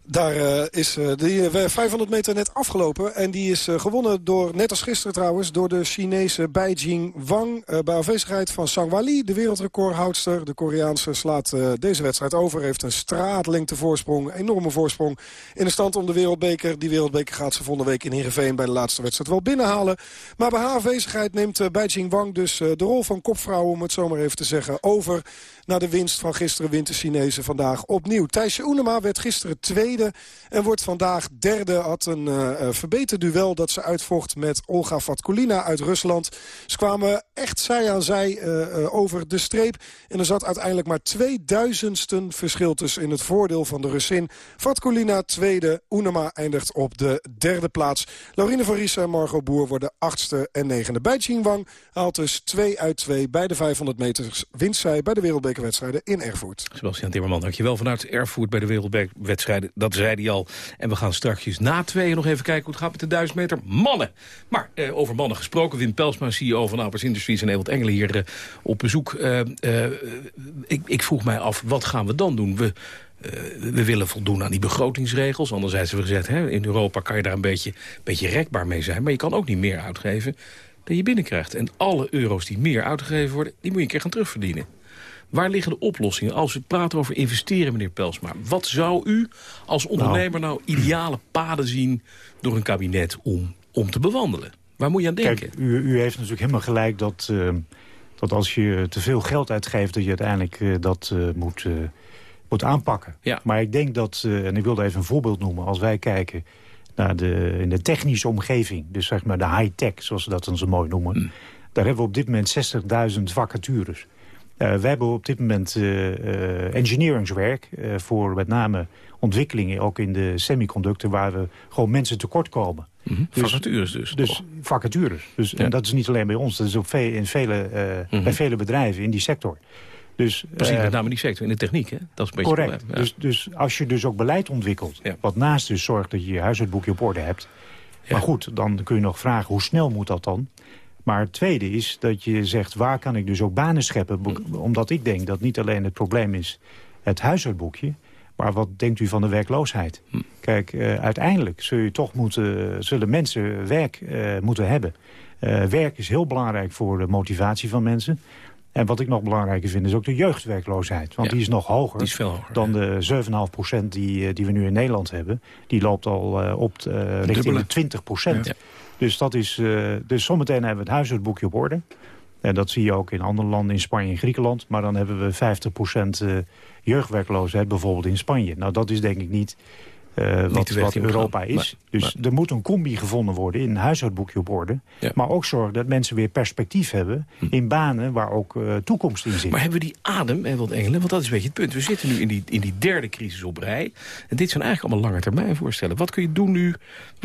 Daar uh, is uh, die uh, 500 meter net afgelopen. En die is gewonnen door, net als gisteren trouwens, door de Chinese Beijing Wang. bij afwezigheid van Sang Wali, de wereldrecordhoudster. De Koreaanse slaat deze wedstrijd over. Heeft een straatlengte voorsprong, enorme voorsprong in de stand om de wereldbeker. Die wereldbeker gaat ze volgende week in Heerenveen bij de laatste wedstrijd wel binnenhalen. Maar bij haar afwezigheid neemt Beijing Wang dus de rol van kopvrouw, om het zomaar even te zeggen, over naar de winst van gisteren wint de Chinezen vandaag opnieuw. Thijsje Oenema werd gisteren en wordt vandaag derde. Had een uh, verbeterd duel dat ze uitvocht met Olga Vatkulina uit Rusland. Ze kwamen echt zij aan zij uh, over de streep. En er zat uiteindelijk maar 2000ste verschil tussen in het voordeel van de Russin. Vatkulina tweede, Oenema eindigt op de derde plaats. Laurine van en Margot Boer worden achtste en negende. Bij Wang haalt dus 2 uit 2 bij de 500 meters. Winst zij bij de wereldbekerwedstrijden in Erfurt. Sebastian Timmerman, dankjewel vanuit Erfurt bij de wereldbekerwedstrijden. Dat zei hij al. En we gaan straks na tweeën nog even kijken hoe het gaat met de 1000 meter mannen. Maar eh, over mannen gesproken, Wim Pelsma, CEO van Alberts Industries en Ewald Engelen hier uh, op bezoek. Uh, ik, ik vroeg mij af, wat gaan we dan doen? We, we willen voldoen aan die begrotingsregels. Anderzijds hebben we gezegd, hè, in Europa kan je daar een beetje, beetje rekbaar mee zijn. Maar je kan ook niet meer uitgeven dan je binnenkrijgt. En alle euro's die meer uitgegeven worden, die moet je een keer gaan terugverdienen. Waar liggen de oplossingen als we praten over investeren, meneer Pelsma? Wat zou u als ondernemer nou, ideale paden zien door een kabinet om, om te bewandelen? Waar moet je aan denken? Kijk, u, u heeft natuurlijk helemaal gelijk dat, uh, dat als je te veel geld uitgeeft... dat je uiteindelijk uh, dat uh, moet, moet aanpakken. Ja. Maar ik denk dat, en ik wilde even een voorbeeld noemen... als wij kijken naar de, in de technische omgeving, dus zeg maar de high-tech... zoals ze dat dan zo mooi noemen... Mm. daar hebben we op dit moment 60.000 vacatures... Uh, wij hebben op dit moment uh, uh, engineeringswerk voor met name ontwikkelingen, ook in de semiconductor, waar we gewoon mensen tekort komen. Mm -hmm. dus, vacatures dus. Dus vacatures. Dus, ja. En dat is niet alleen bij ons, dat is ook in vele, mm -hmm. bij vele bedrijven in die sector. Dus, Precies, met name die sector, in de techniek. Hè? Dat is een beetje correct. Ja. Dus, dus als je dus ook beleid ontwikkelt, ja. wat naast dus zorgt dat je je huishoudboekje op orde hebt. Maar goed, dan kun je nog vragen, hoe snel moet dat dan? Maar het tweede is dat je zegt, waar kan ik dus ook banen scheppen? Omdat ik denk dat niet alleen het probleem is het huishoudboekje... maar wat denkt u van de werkloosheid? Hm. Kijk, uh, uiteindelijk zul je toch moeten, zullen mensen werk uh, moeten hebben. Uh, werk is heel belangrijk voor de motivatie van mensen. En wat ik nog belangrijker vind is ook de jeugdwerkloosheid. Want ja, die is nog hoger, is hoger dan de 7,5% die, die we nu in Nederland hebben. Die loopt al op richting de 20 procent. Ja. Dus, dat is, uh, dus zometeen hebben we het huishoudboekje op orde. En dat zie je ook in andere landen, in Spanje en Griekenland. Maar dan hebben we 50% jeugdwerkloosheid, bijvoorbeeld in Spanje. Nou, dat is denk ik niet uh, wat, wat Europa is. dus er moet een combi gevonden worden in een huishoudboekje op orde. Maar ook zorgen dat mensen weer perspectief hebben hm. in banen waar ook uh, toekomst in zit. Maar hebben we die adem, en wat Engelen, want dat is een beetje het punt. We zitten nu in die, in die derde crisis op rij. En dit zijn eigenlijk allemaal lange termijn voorstellen. Wat kun je doen nu?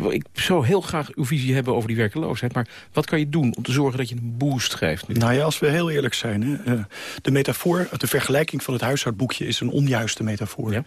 Ik zou heel graag uw visie hebben over die werkeloosheid. Maar wat kan je doen om te zorgen dat je een boost geeft? Nu? Nou ja, als we heel eerlijk zijn. Hè, uh, de metafoor, de vergelijking van het huishoudboekje is een onjuiste metafoor. Ja.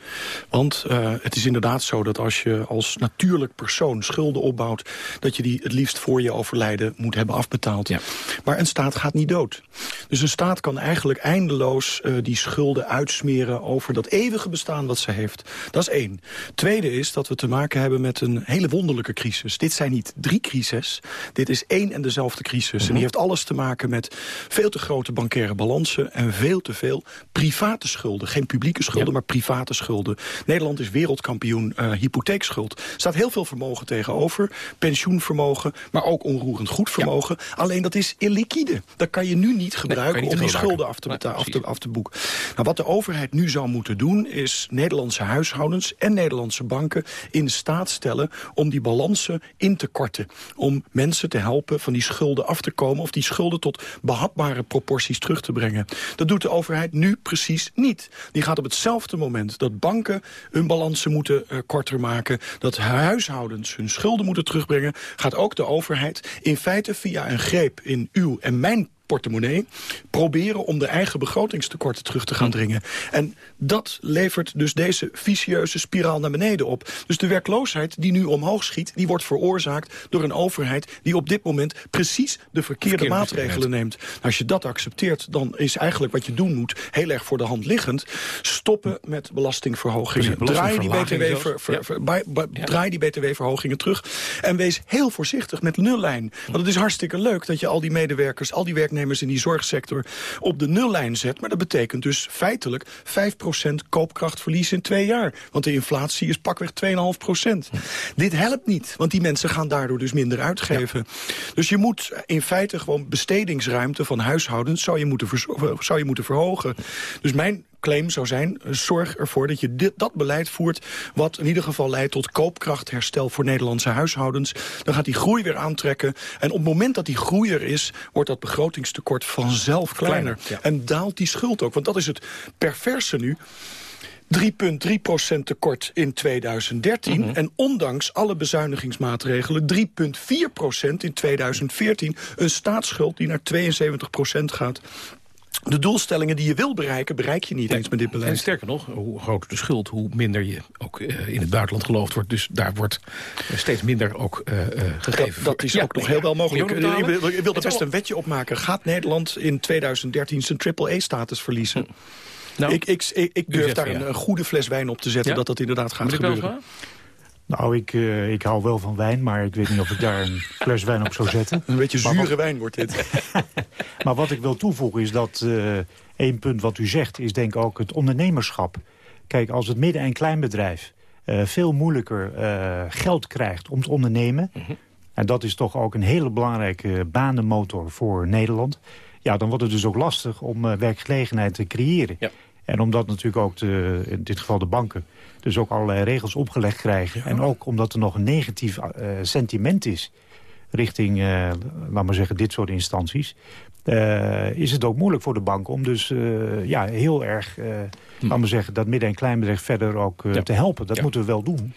Want het is inderdaad zo dat als je als natuurlijk persoon schulden opbouwt... dat je die het liefst voor je overlijden moet hebben afbetaald. Ja. Maar een staat gaat niet dood. Dus een staat kan eigenlijk eindeloos uh, die schulden uitsmeren... over dat eeuwige bestaan wat ze heeft. Dat is één. Tweede is dat we te maken hebben met een hele wonderlijke crisis. Dit zijn niet drie crises. Dit is één en dezelfde crisis. En die mhm. heeft alles te maken met veel te grote bankaire balansen... en veel te veel private schulden. Geen publieke schulden, maar private schulden. Nederland is wereldkampioen uh, hypotheekschuld. Er staat heel veel vermogen tegenover. Pensioenvermogen, maar ook onroerend goed vermogen. Alleen dat is illiquide. Dat kan je nu niet gebruiken om die schulden af te, betalen, af, te, af te boeken. Nou, wat de overheid nu zou moeten doen... is Nederlandse huishoudens en Nederlandse banken in staat stellen... om die balansen in te korten. Om mensen te helpen van die schulden af te komen... of die schulden tot behapbare proporties terug te brengen. Dat doet de overheid nu precies niet. Die gaat op hetzelfde moment dat banken hun balansen moeten uh, korter maken... dat huishoudens hun schulden moeten terugbrengen... gaat ook de overheid in feite via een greep in uw en mijn portemonnee... proberen om de eigen begrotingstekorten terug te gaan dringen. En dat levert dus deze vicieuze spiraal naar beneden op. Dus de werkloosheid die nu omhoog schiet... die wordt veroorzaakt door een overheid... die op dit moment precies de verkeerde, maatregelen neemt. Nou, als je dat accepteert, dan is eigenlijk wat je doen moet... heel erg voor de hand liggend. Stoppen met belastingverhogingen. draai, die BTW ver, ver, ver, draai die btw-verhogingen terug. En wees heel voorzichtig met nullijn. Want het is hartstikke leuk dat je al die medewerkers... al die werknemers in die zorgsector op de nullijn zet. Maar dat betekent dus feitelijk 5% koopkrachtverlies in twee jaar. Want de inflatie is pakweg 2,5%. Dit helpt niet, want die mensen gaan daardoor dus minder uitgeven. Dus je moet in feite gewoon bestedingsruimte van huishoudens... zou je moeten, zou je moeten verhogen. Dus mijn claim zou zijn... zorg ervoor dat je dit, dat beleid voert... wat in ieder geval leidt tot koopkrachtherstel voor Nederlandse huishoudens. Dan gaat die groei weer aantrekken. En op het moment dat die groei er is... wordt dat begrotingstekort vanzelf kleiner. En daalt die schuld ook. Want dat is het perverse nu. 3,3% tekort in 2013. Mhm. En ondanks alle bezuinigingsmaatregelen 3,4% in 2014. Een staatsschuld die naar 72% gaat de doelstellingen die je wil bereiken, bereik je niet eens met dit beleid. En sterker nog, hoe groter de schuld, hoe minder je ook uh, in het buitenland geloofd wordt. Dus daar wordt steeds minder ook uh, gegeven. Dat, dat is ook nog heel wel mogelijk. Je wil, je wil er best een wetje op maken. Gaat Nederland in 2013 zijn triple-E-status verliezen? Hm. Nou, ik, ik, ik, durf daar een, goede fles wijn op te zetten dat dat inderdaad gaat gebeuren. Nou, ik, uh, ik hou wel van wijn, maar ik weet niet of ik daar een fles wijn op zou zetten. Een beetje zure wijn wordt dit. maar wat ik wil toevoegen is dat uh, één punt wat u zegt... is denk ik ook het ondernemerschap. Kijk, als het midden- en kleinbedrijf uh, veel moeilijker geld krijgt om te ondernemen... Mhm. en dat is toch ook een hele belangrijke banenmotor voor Nederland... ja, dan wordt het dus ook lastig om werkgelegenheid te creëren. Ja. En omdat natuurlijk ook de, in dit geval de banken dus ook allerlei regels opgelegd krijgen. En ook omdat er nog een negatief uh, sentiment is richting, uh, laat maar zeggen, dit soort instanties... Uh, is het ook moeilijk voor de bank om dus ja, heel erg, hm. laat maar zeggen, dat midden- en kleinbedrijf verder ook te helpen. Dat moeten we wel doen.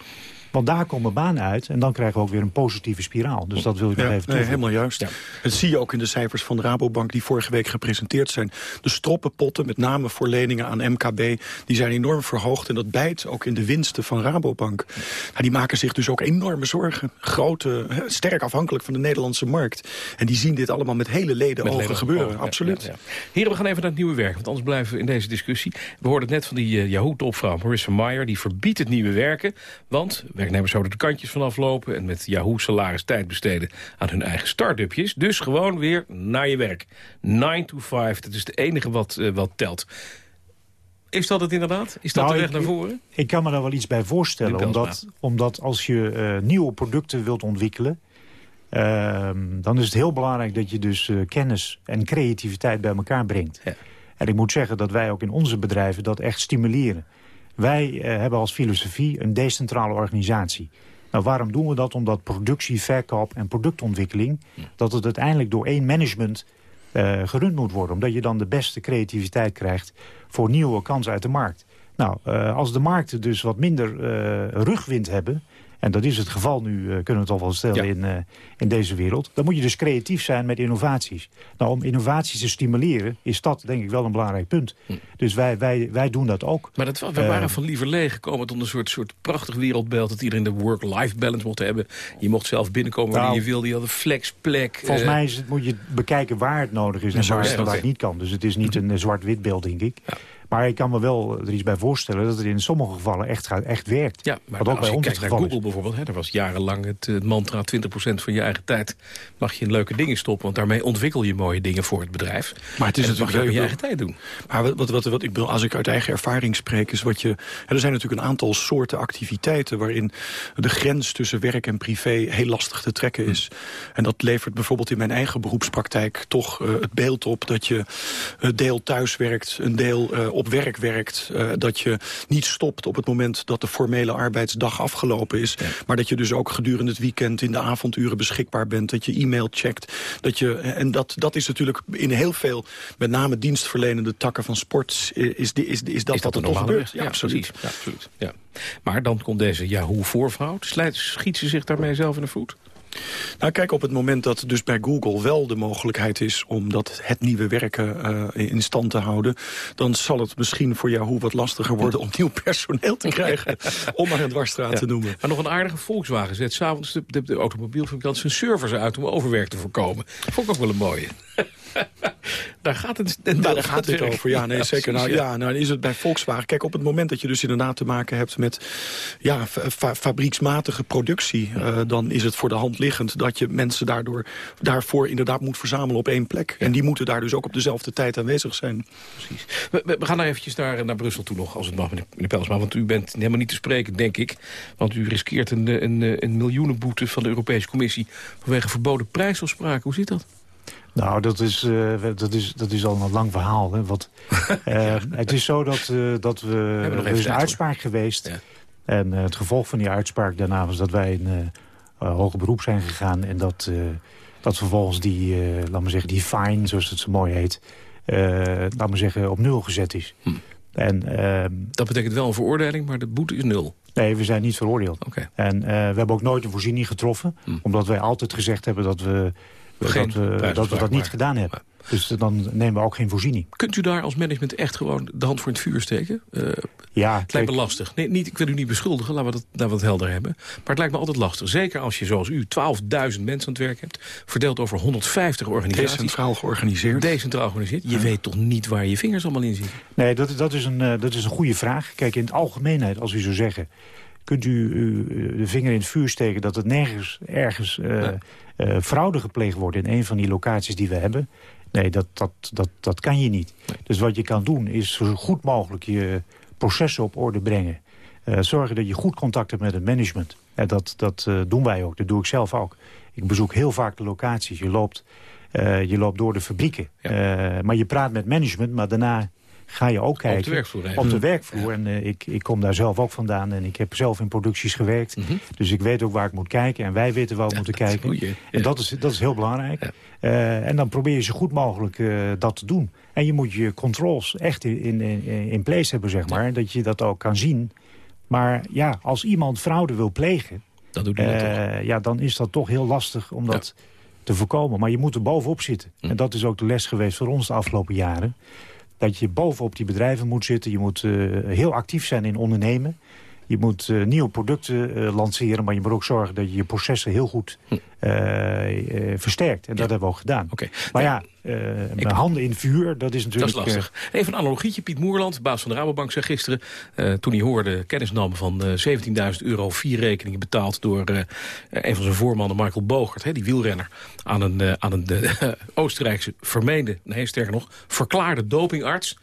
Want daar komen banen uit en dan krijgen we ook weer een positieve spiraal. Dus dat wil ik nog even nee, Helemaal juist. Ja. Dat zie je ook in de cijfers van de Rabobank die vorige week gepresenteerd zijn. De stroppenpotten, met name voor leningen aan MKB, die zijn enorm verhoogd. En dat bijt ook in de winsten van Rabobank. Nou, die maken zich dus ook enorme zorgen. Grote, sterk afhankelijk van de Nederlandse markt. En die zien dit allemaal met hele leden met ogen gebeuren. Absoluut. Ja, Heren, we gaan even naar het nieuwe werk, want anders blijven we in deze discussie. We hoorden het net van die uh, Yahoo-topvrouw Marissa Meyer. Die verbiedt het nieuwe werken, want werknemers zouden de kantjes vanaf lopen... en met Yahoo salaris tijd besteden aan hun eigen start-upjes. Dus gewoon weer naar je werk. 9 to 5, dat is het enige wat, uh, wat telt. Is dat het inderdaad? Is dat nou, de weg naar voren? Ik kan me daar wel iets bij voorstellen. Omdat, omdat als je uh, nieuwe producten wilt ontwikkelen... Uh, Ehm, dan is het heel belangrijk dat je dus eh, kennis en creativiteit bij elkaar brengt. En ik moet zeggen dat wij ook in onze bedrijven dat echt stimuleren. Wij eh, hebben als filosofie een decentrale organisatie. Nou, waarom doen we dat? Omdat productie, verkoop en productontwikkeling... dat het uiteindelijk door één management uh, gerund moet worden. Omdat je dan de beste creativiteit krijgt voor nieuwe kansen uit de markt. Nou, uh, als de markten dus wat minder rugwind hebben... En dat is het geval nu, uh, kunnen we het al wel stellen, in, uh, in deze wereld. Dan moet je dus creatief zijn met innovaties. Nou, om innovaties te stimuleren is dat denk ik wel een belangrijk punt. Hm. Dus wij, wij, wij doen dat ook. Maar dat, we waren van lieverlee gekomen tot een soort, soort prachtig wereldbeeld... dat iedereen de work-life balance mocht hebben. Je mocht zelf binnenkomen wanneer nou, je wilde. Je had een flexplek. Volgens mij is het, moet je bekijken waar het nodig is en waar, het, waar het niet kan. Dus het is niet een zwart-wit beeld, denk ik. Ja. Maar ik kan me wel er iets bij voorstellen dat het in sommige gevallen echt, gaat, echt werkt. Ja, maar Wat ook als bij je kijkt naar Google is. bijvoorbeeld, hè, er was jarenlang het, het mantra 20% van je eigen tijd mag je in leuke dingen stoppen. Want daarmee ontwikkel je mooie dingen voor het bedrijf. Maar het is het natuurlijk mag je in je eigen tijd doen. Maar wat, wat, wat, wat ik bedoel, als ik uit eigen ervaring spreek, is wat je. Ja, er zijn natuurlijk een aantal soorten activiteiten waarin de grens tussen werk en privé heel lastig te trekken is. En dat levert bijvoorbeeld in mijn eigen beroepspraktijk toch uh, het beeld op dat je een deel thuis werkt, een deel uh, op werk werkt. Uh, dat je niet stopt op het moment dat de formele arbeidsdag afgelopen is. Ja. Maar dat je dus ook gedurende het weekend in de avonduren beschikbaar bent. Dat je e-mail checkt. Dat je, en dat, dat is natuurlijk in heel veel, met name dienstverlenende takken van sport... is, is, is, is, is dat is dat wat er toch gebeurt. Ja, ja, absoluut. Ja, absoluut. Ja. Maar dan komt deze Yahoo-voorvrouw. Schiet ze zich daarmee zelf in de voet? Nou kijk, op het moment dat dus bij Google wel de mogelijkheid is... om dat het nieuwe werken uh, in stand te houden... dan zal het misschien voor Yahoo wat lastiger worden... om nieuw personeel te krijgen, om maar een dwarsstraat ja. te noemen. Maar nog een aardige Volkswagen zet s'avonds de, de, de automobielfabrikant zijn servers uit... om overwerk te voorkomen. Vond ik ook wel een mooie. daar gaat het, daar gaat het over. Ja, nee, zeker. Nou, ja, nou is het bij Volkswagen. Kijk, op het moment dat je dus inderdaad te maken hebt met ja, fa fabrieksmatige productie, uh, dan is het voor de hand liggend dat je mensen daardoor, daarvoor inderdaad moet verzamelen op één plek. En die moeten daar dus ook op dezelfde tijd aanwezig zijn. Precies. We, we, we gaan nou eventjes naar, naar Brussel toe nog, als het mag, meneer Pelsma. Want u bent helemaal niet te spreken, denk ik. Want u riskeert een, een, een miljoenenboete van de Europese Commissie vanwege verboden prijsafspraken. Hoe zit dat? Nou, dat is, uh, dat, is, dat is al een lang verhaal. Hè? Wat, uh, het is zo dat, uh, dat we... we er is een uitspraak geweest. Ja. En het gevolg van die uitspraak daarna was dat wij in hoger beroep zijn gegaan. En dat, dat vervolgens die, laat maar zeggen, die fine, zoals het zo mooi heet... laat maar zeggen, op nul gezet is. Hm. En, dat betekent wel een veroordeling, maar de boete is nul. Nee, we zijn niet veroordeeld. Okay. En we hebben ook nooit een voorziening getroffen. Hm. Omdat wij altijd gezegd hebben dat we geen dat, we, dat we dat niet gedaan hebben. Dus dan nemen we ook geen voorziening. Kunt u daar als management echt gewoon de hand voor het vuur steken? Uh, ja. Het lijkt me lastig. Nee, niet, ik wil u niet beschuldigen, laten we dat, laten we het helder hebben. Maar het lijkt me altijd lastig. Zeker als je zoals u 12.000 mensen aan het werk hebt. Verdeeld over 150 organisaties. Decentraal georganiseerd. Decentraal georganiseerd. Je ja. weet toch niet waar je vingers allemaal in zitten? Nee, dat, dat, is een, uh, dat is een goede vraag. Kijk, in het algemeenheid, als u zou zeggen... kunt u uh, de vinger in het vuur steken dat het nergens ergens... Ja uh, fraude gepleegd wordt in een van die locaties die we hebben. Nee, dat, dat, dat, dat kan je niet. Dus wat je kan doen is zo goed mogelijk je processen op orde brengen. Uh, zorgen dat je goed contact hebt met het management. En dat, dat uh, doen wij ook, dat doe ik zelf ook. Ik bezoek heel vaak de locaties. Je loopt, je loopt door de fabrieken. Ja. maar je praat met management, maar daarna ga je ook kijken. Op de werkvloer. Op de werkvloer. Ja. En uh, ik, ik kom daar zelf ook vandaan. En ik heb zelf in producties gewerkt. Mm -hmm. Dus ik weet ook waar ik moet kijken. En wij weten waar we ja, moeten kijken. En dat is, dat is heel belangrijk. Uh, en dan probeer je zo goed mogelijk uh, dat te doen. En je moet je controls echt in, in, in place hebben, zeg maar. Dat je dat ook kan zien. Maar ja, als iemand fraude wil plegen... Dat doet dat ja, dan is dat toch heel lastig om dat te voorkomen. Maar je moet er bovenop zitten. Mm. En dat is ook de les geweest voor ons de afgelopen jaren dat je bovenop die bedrijven moet zitten. Je moet uh, heel actief zijn in ondernemen. Je moet uh, nieuwe producten uh, lanceren, maar je moet ook zorgen dat je je processen heel goed uh, versterkt. En ja. dat hebben we ook gedaan. Okay. Maar ja, mijn handen in vuur, dat is natuurlijk... Dat is lastig. Even een analogietje. Piet Moerland, baas van de Rabobank, zei gisteren... toen hij hoorde, kennis nam van 17.000 euro... vier rekeningen betaald door een van zijn voormannen, Michael Bogert... Hè, die wielrenner, aan een, aan een Oostenrijkse vermeende... nee, sterker nog, verklaarde dopingarts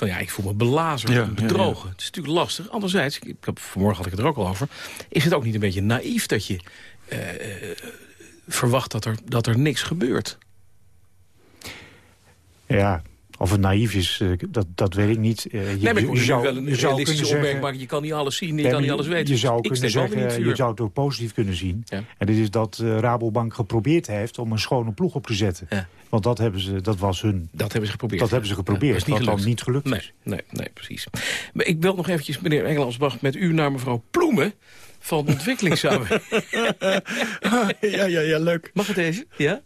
van ja, ik voel me belazerd ja, en bedrogen. Ja, ja. Het is natuurlijk lastig. Anderzijds, ik heb, vanmorgen had ik het er ook al over... is het ook niet een beetje naïef dat je... Uh, verwacht dat er, dat er niks gebeurt. Ja, of het naïef is, eh, dat, dat weet ik niet. Uh, je, nee, maar je, je zou, wel een realistische opmerking maken. Je kan niet alles zien, je kan niet alles weten. Je zou, kunnen zeggen, je zou het ook positief kunnen zien. Ja. En dit is dat uh, Rabobank geprobeerd heeft om een schone ploeg op te zetten. Ja. Want dat, hebben ze, dat was hun... Dat hebben ze geprobeerd. Dat hebben ze geprobeerd, ja, wat dan niet gelukt nee, is. Nee, nee, precies. Maar ik wil nog eventjes, meneer Engelandsbach, met u naar mevrouw Ploemen van ontwikkelingssamenwerking. ja, ja, ja, leuk. Mag het deze? Ja?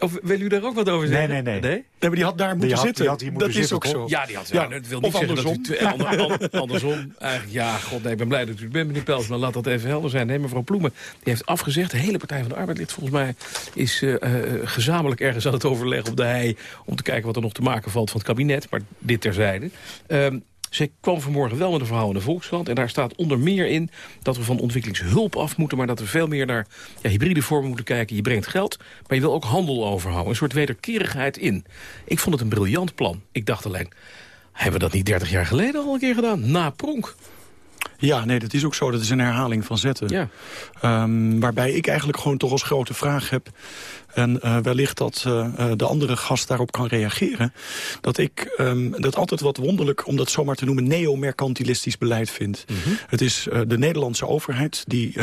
Of wil u daar ook wat over zeggen? Nee, nee, nee. nee? maar die had daar moeten had, zitten. Had moeten dat zitten, is ook zo. Ja, die had. Ja, dat wil niet of andersom. zeggen dat u, andersom. Eigenlijk, ja, god, nee, ik ben blij dat u het bent, meneer Pels. Maar laat dat even helder zijn. Nee, mevrouw Ploemen, die heeft afgezegd. De hele Partij van de Arbeid ligt volgens mij... is uh, uh, gezamenlijk ergens aan het overleggen op de hei... om te kijken wat er nog te maken valt van het kabinet. Maar dit terzijde. Um, ze kwam vanmorgen wel met een verhaal in de Volkskrant. En daar staat onder meer in dat we van ontwikkelingshulp af moeten... maar dat we veel meer naar ja, hybride vormen moeten kijken. Je brengt geld, maar je wil ook handel overhouden. Een soort wederkerigheid in. Ik vond het een briljant plan. Ik dacht alleen, hebben we dat niet 30 jaar geleden al een keer gedaan? Na Pronk. Ja, nee, dat is ook zo. Dat is een herhaling van zetten. Ja. Um, waarbij ik eigenlijk gewoon toch als grote vraag heb... En uh, wellicht dat uh, de andere gast daarop kan reageren. Dat ik um, dat altijd wat wonderlijk, om dat zomaar te noemen... neo-mercantilistisch beleid vind. Mm -hmm. Het is uh, de Nederlandse overheid die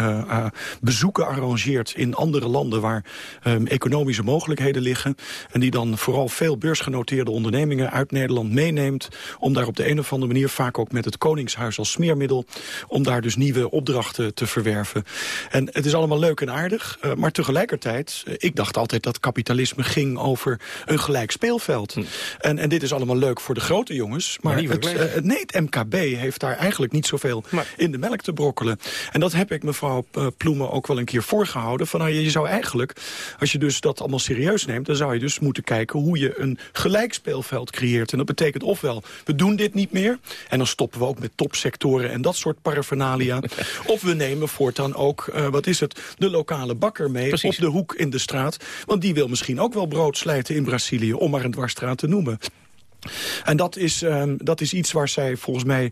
bezoeken arrangeert... in andere landen waar um, economische mogelijkheden liggen. En die dan vooral veel beursgenoteerde ondernemingen uit Nederland meeneemt... om daar op de een of andere manier, vaak ook met het Koningshuis als smeermiddel... om daar dus nieuwe opdrachten te verwerven. En het is allemaal leuk en aardig, maar tegelijkertijd... ik dacht altijd dat kapitalisme ging over een gelijk speelveld. Hm. En, en dit is allemaal leuk voor de grote jongens. Maar, maar het, uh, nee, het MKB heeft daar eigenlijk niet zoveel maar. in de melk te brokkelen. En dat heb ik mevrouw Ploemen ook wel een keer voorgehouden. Van, nou, je zou eigenlijk, als je dus dat allemaal serieus neemt... dan zou je dus moeten kijken hoe je een gelijk speelveld creëert. En dat betekent ofwel, we doen dit niet meer... en dan stoppen we ook met topsectoren en dat soort paraphernalia. of we nemen voortaan ook, uh, wat is het, de lokale bakker mee... Precies. op de hoek in de straat. Want die wil misschien ook wel brood slijten in Brazilië... om maar een dwarsstraat te noemen. En dat is, um, dat is iets waar zij volgens mij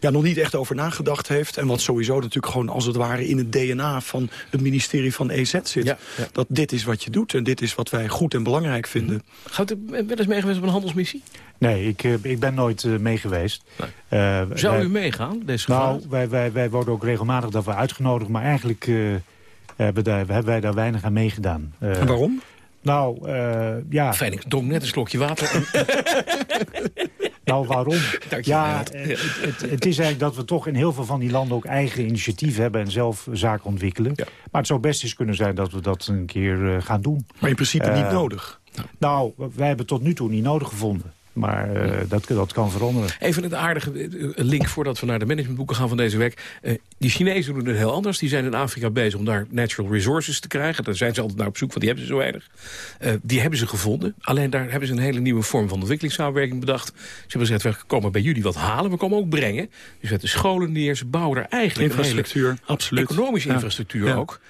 ja, nog niet echt over nagedacht heeft. En wat sowieso natuurlijk gewoon als het ware in het DNA van het ministerie van EZ zit. Ja, ja. Dat dit is wat je doet en dit is wat wij goed en belangrijk vinden. Mm -hmm. Gaat u wel eens mee geweest op een handelsmissie? Nee, ik, uh, ik ben nooit uh, mee geweest. Nee. Uh, Zou wij, u meegaan, deze Nou, wij, wij, wij worden ook regelmatig daarvoor uitgenodigd. Maar eigenlijk hebben, daar, hebben wij daar weinig aan meegedaan. en waarom? Nou, uh, ja... Fijn, ik dronk net een slokje water. nou, waarom? ja, het, het, het, is eigenlijk dat we toch in heel veel van die landen ook eigen initiatief hebben en zelf zaken ontwikkelen. Ja. Maar het zou best eens kunnen zijn dat we dat een keer uh, gaan doen. Maar in principe uh, niet nodig? Nou, wij hebben tot nu toe niet nodig gevonden. Maar uh, dat, dat kan veranderen. Even een aardige link voordat we naar de managementboeken gaan van deze week. Uh, die Chinezen doen het heel anders. Die zijn in Afrika bezig om daar natural resources te krijgen. Daar zijn ze altijd naar op zoek, want die hebben ze zo weinig. Uh, die hebben ze gevonden. Alleen daar hebben ze een hele nieuwe vorm van ontwikkelingssamenwerking bedacht. Ze hebben gezegd, we komen bij jullie wat halen. We komen ook brengen. Dus zetten scholen neer. Ze bouwen daar eigenlijk infrastructuur, absoluut. economische ja. infrastructuur ja. ook.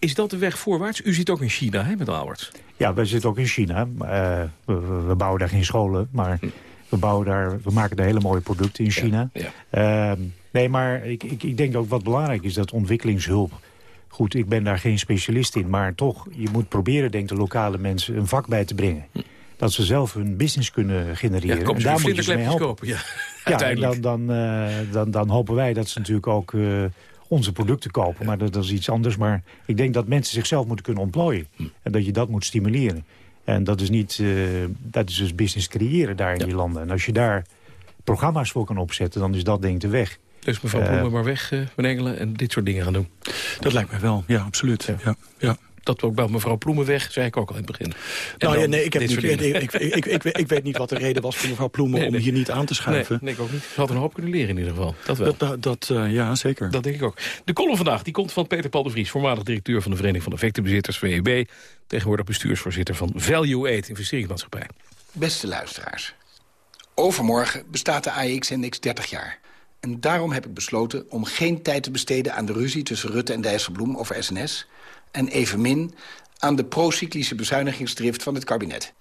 Is dat de weg voorwaarts? U zit ook in China, hè, met Alberts? Ja, wij zitten ook in China. Uh, we, we, bouwen daar geen scholen, maar hm. we, bouwen daar, we maken daar hele mooie producten in China. Ja, ja. Uh, nee, maar ik, ik, ik denk ook wat belangrijk is, dat ontwikkelingshulp... Goed, ik ben daar geen specialist in, maar toch, je moet proberen, denk de lokale mensen, een vak bij te brengen. Hm. Dat ze zelf hun business kunnen genereren. Ja, en daar moet je ze mee helpen. Kopen, ja, ja en dan, dan, uh, dan, dan hopen wij dat ze natuurlijk ook onze producten kopen. Maar dat, dat, is iets anders. Maar ik denk dat mensen zichzelf moeten kunnen ontplooien. Hm. En dat je dat moet stimuleren. En dat is, niet, uh, dat is dus business creëren daar in ja. die landen. En als je daar programma's voor kan opzetten, dan is dat denk ik de weg. Dus mevrouw Bloemen uh, maar weg, uh, Engelen, en dit soort dingen gaan doen. Dat lijkt mij wel, ja, absoluut. Ja. Ja, ja dat we ook bij mevrouw Ploemen weg, zei ik ook al in het begin. En nou ja, nee, ik, heb niet, ik, ik, ik, ik, ik, weet niet wat de reden was voor mevrouw Ploemen nee, nee. om hier niet aan te schuiven. Nee, nee, ik ook niet. Ze had een hoop kunnen leren in ieder geval. Dat wel. Dat, dat, dat uh, ja, zeker. Dat denk ik ook. De column vandaag die komt van Peter Paul de Vries, voormalig directeur van de Vereniging van Effectenbezitters, VEB, tegenwoordig bestuursvoorzitter van Value Aid Investeringsmaatschappij. Beste luisteraars, overmorgen bestaat de AX-index 30 jaar. En daarom heb ik besloten om geen tijd te besteden aan de ruzie tussen Rutte en Dijsselbloem over SNS... en evenmin aan de procyclische bezuinigingsdrift van het kabinet.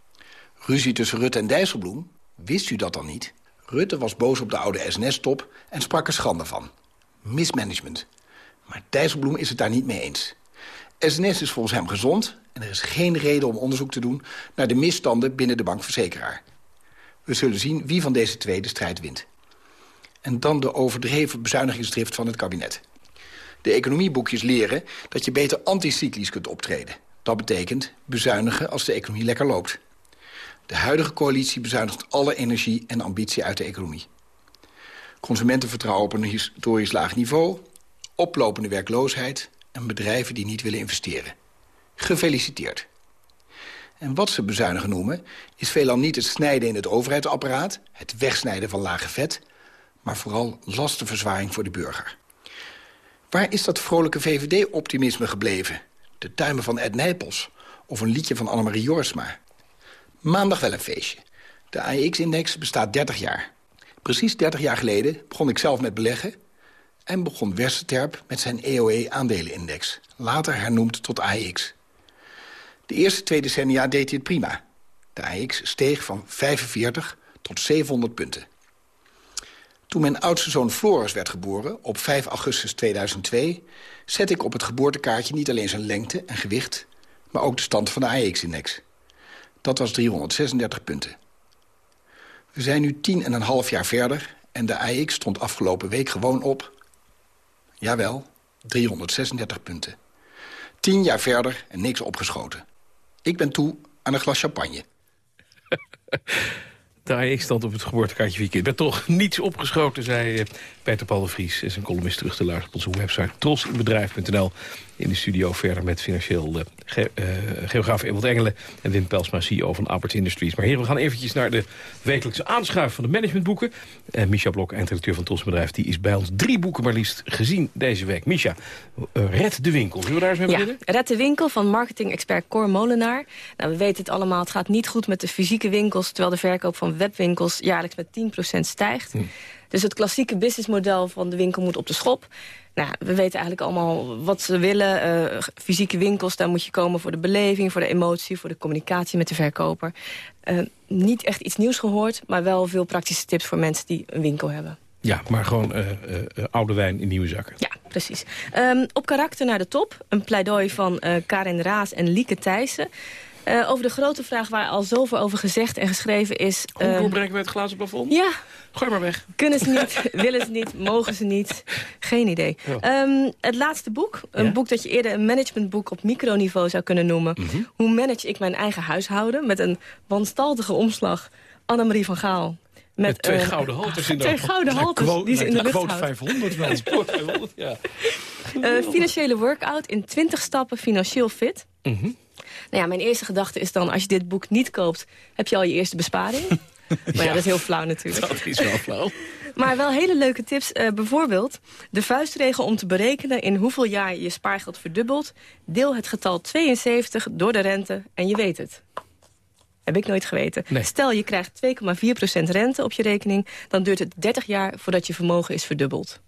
Ruzie tussen Rutte en Dijsselbloem? Wist u dat dan niet? Rutte was boos op de oude SNS-top en sprak er schande van. Mismanagement. Maar Dijsselbloem is het daar niet mee eens. SNS is volgens hem gezond en er is geen reden om onderzoek te doen... naar de misstanden binnen de bankverzekeraar. We zullen zien wie van deze twee de strijd wint. En dan de overdreven bezuinigingsdrift van het kabinet. De economieboekjes leren dat je beter anticyclisch kunt optreden. Dat betekent bezuinigen als de economie lekker loopt. De huidige coalitie bezuinigt alle energie en ambitie uit de economie. Consumentenvertrouwen op een historisch laag niveau... oplopende werkloosheid en bedrijven die niet willen investeren. Gefeliciteerd. En wat ze bezuinigen noemen... is veelal niet het snijden in het overheidsapparaat... het wegsnijden van lage vet... maar vooral lastenverzwaring voor de burger. Waar is dat vrolijke VVD-optimisme gebleven? De tuimen van Ed Nijpels of een liedje van Annemarie Jorsma? Maandag wel een feestje. De AEX-index bestaat 30 jaar. Precies 30 jaar geleden begon ik zelf met beleggen... en begon Westerterp met zijn EOE-aandelenindex... later hernoemd tot AEX. De eerste twee decennia deed hij het prima. De AEX steeg van 45 tot 700 punten. Toen mijn oudste zoon Floris werd geboren, op 5 augustus 2002... zette ik op het geboortekaartje niet alleen zijn lengte en gewicht... maar ook de stand van de AEX-index. Dat was 336 punten. We zijn nu tien en een half jaar verder... en de AEX stond afgelopen week gewoon op... jawel, 336 punten. Tien jaar verder en niks opgeschoten. Ik ben toe aan een glas champagne. De AEX stond op het geboortekaartje weekend. Ik ben toch niets opgeschoten, zei eh, Peter Paul de Vries. Is een columnist terug te luisteren op onze website trosinbedrijf.nl. In de studio verder met financieel uh, ge uh, geograaf Ewald Engelen... en Wim Pelsma, CEO van Albert Industries. Maar hier, we gaan eventjes naar de wekelijkse aanschuif van de managementboeken. Uh, Misha Blok, eindredacteur van Trosbedrijf, die is bij ons drie boeken maar liefst gezien deze week. Misha, Red de Winkel. Zullen we daar eens mee beginnen? Ja, Red de Winkel van marketing-expert Cor Molenaar. Nou, we weten het allemaal, het gaat niet goed met de fysieke winkels... terwijl de verkoop van webwinkels jaarlijks met 10% stijgt. Hm. Dus het klassieke businessmodel van de winkel moet op de schop. Nou, we weten eigenlijk allemaal wat ze willen. Uh, fysieke winkels, daar moet je komen voor de beleving, voor de emotie... voor de communicatie met de verkoper. Uh, niet echt iets nieuws gehoord, maar wel veel praktische tips voor mensen die een winkel hebben. Ja, maar gewoon uh, oude wijn in nieuwe zakken. Ja, precies. Um, op karakter naar de top. Een pleidooi van Karin Raas en Lieke Thijssen. Uh, over de grote vraag waar al zoveel over gezegd en geschreven is... Hoe uh, doorbreken we het glazen plafond? Ja. Gooi maar weg. Kunnen ze niet, willen ze niet, mogen ze niet. Geen idee. Ja. Um, het laatste boek. Een ja? boek dat je eerder een managementboek op microniveau zou kunnen noemen. Mm -hmm. Hoe manage ik mijn eigen huishouden? Met een wanstaltige omslag. Annemarie van Gaal. Met, met twee uh, gouden halters in de Twee gouden halters ja, die ze in de lucht quote 500 wel. 500, ja. uh, financiële workout in 20 stappen financieel fit. Mm -hmm. Nou ja, mijn eerste gedachte is dan, als je dit boek niet koopt... heb je al je eerste besparing. maar ja, ja, dat is heel flauw natuurlijk. Dat is wel flauw. maar wel hele leuke tips. Uh, bijvoorbeeld de vuistregel om te berekenen... in hoeveel jaar je spaargeld verdubbelt. Deel het getal 72 door de rente en je weet het. Heb ik nooit geweten. Nee. Stel, je krijgt 2,4% rente op je rekening... dan duurt het 30 jaar voordat je vermogen is verdubbeld.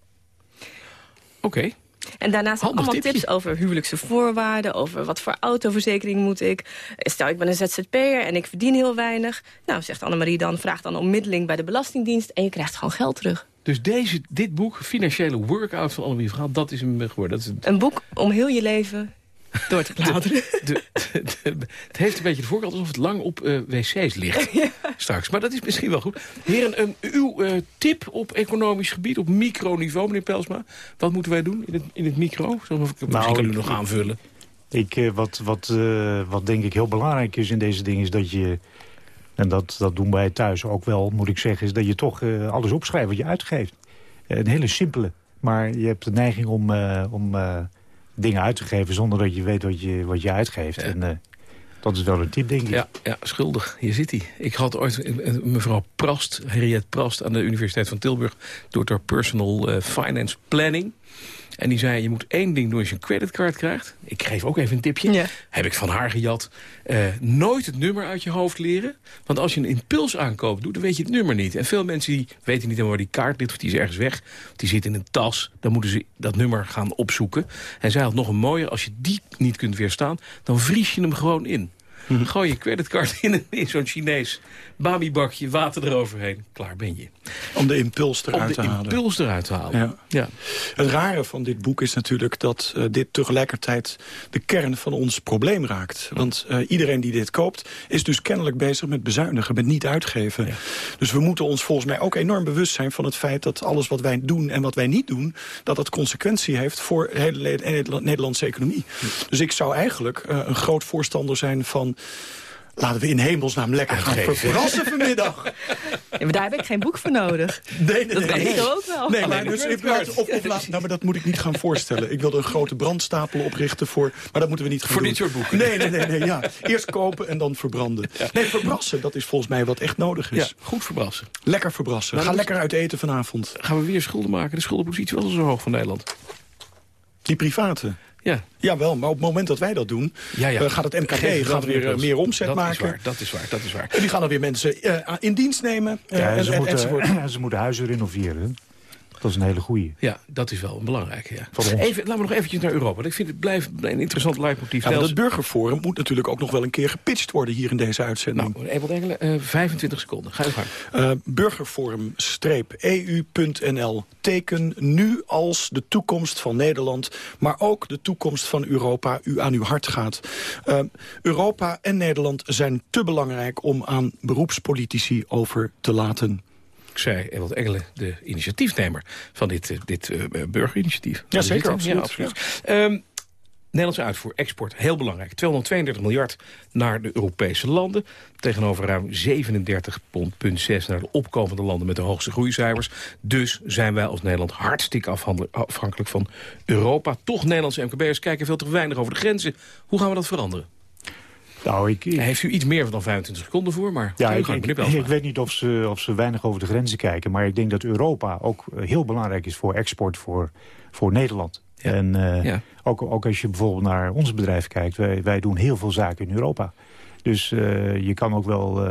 Oké. Okay. En daarnaast allemaal tipje. tips over huwelijkse voorwaarden... over wat voor autoverzekering moet ik. Stel, ik ben een ZZP'er en ik verdien heel weinig. Nou, zegt Annemarie dan, vraag dan omiddeling bij de Belastingdienst... en je krijgt gewoon geld terug. Dus deze, dit boek, Financiële Workout van Annemarie Verhaal... dat is hem geworden. Dat is het... Een boek om heel je leven door te bladeren. De, de, de, het heeft een beetje de voorkant alsof het lang op uh, wc's ligt ja. straks. Maar dat is misschien wel goed. Heren, um, uw uh, tip op economisch gebied, op microniveau, meneer Pelsma. Wat moeten wij doen in het, in het micro? Zullen we, nou, misschien kan u nog aanvullen. Ik, uh, wat, wat, uh, wat denk ik heel belangrijk is in deze dingen... is dat je, en dat, dat doen wij thuis ook wel, moet ik zeggen... is dat je toch alles opschrijft wat je uitgeeft. een hele simpele. Maar je hebt de neiging om... om dingen uit te geven zonder dat je weet wat je, wat je uitgeeft. Ja. En uh, dat is wel een tip, denk ik. Ja, ja schuldig. Hier zit hij. Ik had ooit mevrouw Prast, Henriette Prast... aan de Universiteit van Tilburg... door haar personal uh, finance planning... En die zei, je moet één ding doen als je een creditcard krijgt. Ik geef ook even een tipje. Ja. Heb ik van haar gejat. Uh, nooit het nummer uit je hoofd leren. Want als je een impuls aankoop doet, dan weet je het nummer niet. En veel mensen die weten niet helemaal waar die kaart ligt. Of die is ergens weg. Of die zit in een tas. Dan moeten ze dat nummer gaan opzoeken. En zij had nog een mooie. Als je die niet kunt weerstaan, dan vries je hem gewoon in. Gooi je creditcard in, in zo'n Chinees babybakje, water eroverheen. Klaar ben je. Om de impuls eruit Om te de halen. impuls eruit te halen. Ja. Ja. Het rare van dit boek is natuurlijk dat eh, dit tegelijkertijd de kern van ons probleem raakt. Want eh, iedereen die dit koopt is dus kennelijk bezig met bezuinigen, met niet uitgeven. Dus we moeten ons volgens mij ook enorm bewust zijn van het feit dat alles wat wij doen en wat wij niet doen, dat dat consequentie heeft voor de hele Nederland- Nederlandse economie. Dus ik zou eigenlijk eh, een groot voorstander zijn van... Laten we in hemelsnaam lekker gaan verrassen vanmiddag. Ja, maar daar heb ik geen boek voor nodig. Nee, nee, dat nee, weet nee. ik ook wel. Nee, maar dus in plaats, of, of laat- nou, maar dat moet ik niet gaan voorstellen. Ik wilde een grote brandstapel oprichten voor... Maar dat moeten we niet gaan Voor doen. dit soort boeken. Nee, nee, nee. nee ja. Eerst kopen en dan verbranden. Nee, verbrassen, dat is volgens mij wat echt nodig is. Ja, goed verbrassen. Lekker verbrassen. Maar Ga is- lekker uit eten vanavond. Gaan we weer schulden maken? De schuldenpositie was al zo hoog van Nederland. Die private. Ja. Jawel, maar op het moment dat wij dat doen... Ja, ja. eh, gaat het MKB Geef gaat dat weer eh, meer omzet dat maken. Is waar, dat is waar, dat is waar. En die gaan dan weer mensen eh, in dienst nemen. Ja, en, ze, en- moeten, enzovoort. ze moeten huizen renoveren. Dat is een hele goeie. Ja, dat is wel een belangrijke. Ja. Even, laten we nog eventjes naar Europa. Ik vind het blijft een interessant leidmotief. Ja, dat burgerforum moet natuurlijk ook nog wel een keer gepitcht worden hier in deze uitzending. Nou, Ewald Engelen, eh 25 seconden. Ga je gang. Eh, burgerforum-eu.nl. Teken nu als de toekomst van Nederland, maar ook de toekomst van Europa u aan uw hart gaat. Eh, Europa en Nederland zijn te belangrijk om aan beroepspolitici over te laten. Ik zei Ewald Engelen, de initiatiefnemer van dit, eh, dit eh, burgerinitiatief. Ja, zeker, dit, hè? absoluut, Ehm, Nederlandse uitvoer, export, heel belangrijk. 232 miljard naar de Europese landen. Tegenover ruim 37,6 naar de opkomende landen met de hoogste groeicijfers. Dus zijn wij als Nederland hartstikke afhankelijk van Europa. Toch Nederlandse MKB'ers kijken veel te weinig over de grenzen. Hoe gaan we dat veranderen? Nou, ik, heeft u iets meer dan 25 seconden voor, maar ja, ik, weet niet of ze, of ze weinig over de grenzen kijken. Maar ik denk dat Europa ook eh, heel belangrijk is voor export voor, voor Nederland. En eh, Ja. ook, ook als je bijvoorbeeld naar ons bedrijf kijkt. Wij, wij doen heel veel zaken in Europa. Dus eh, je kan ook wel...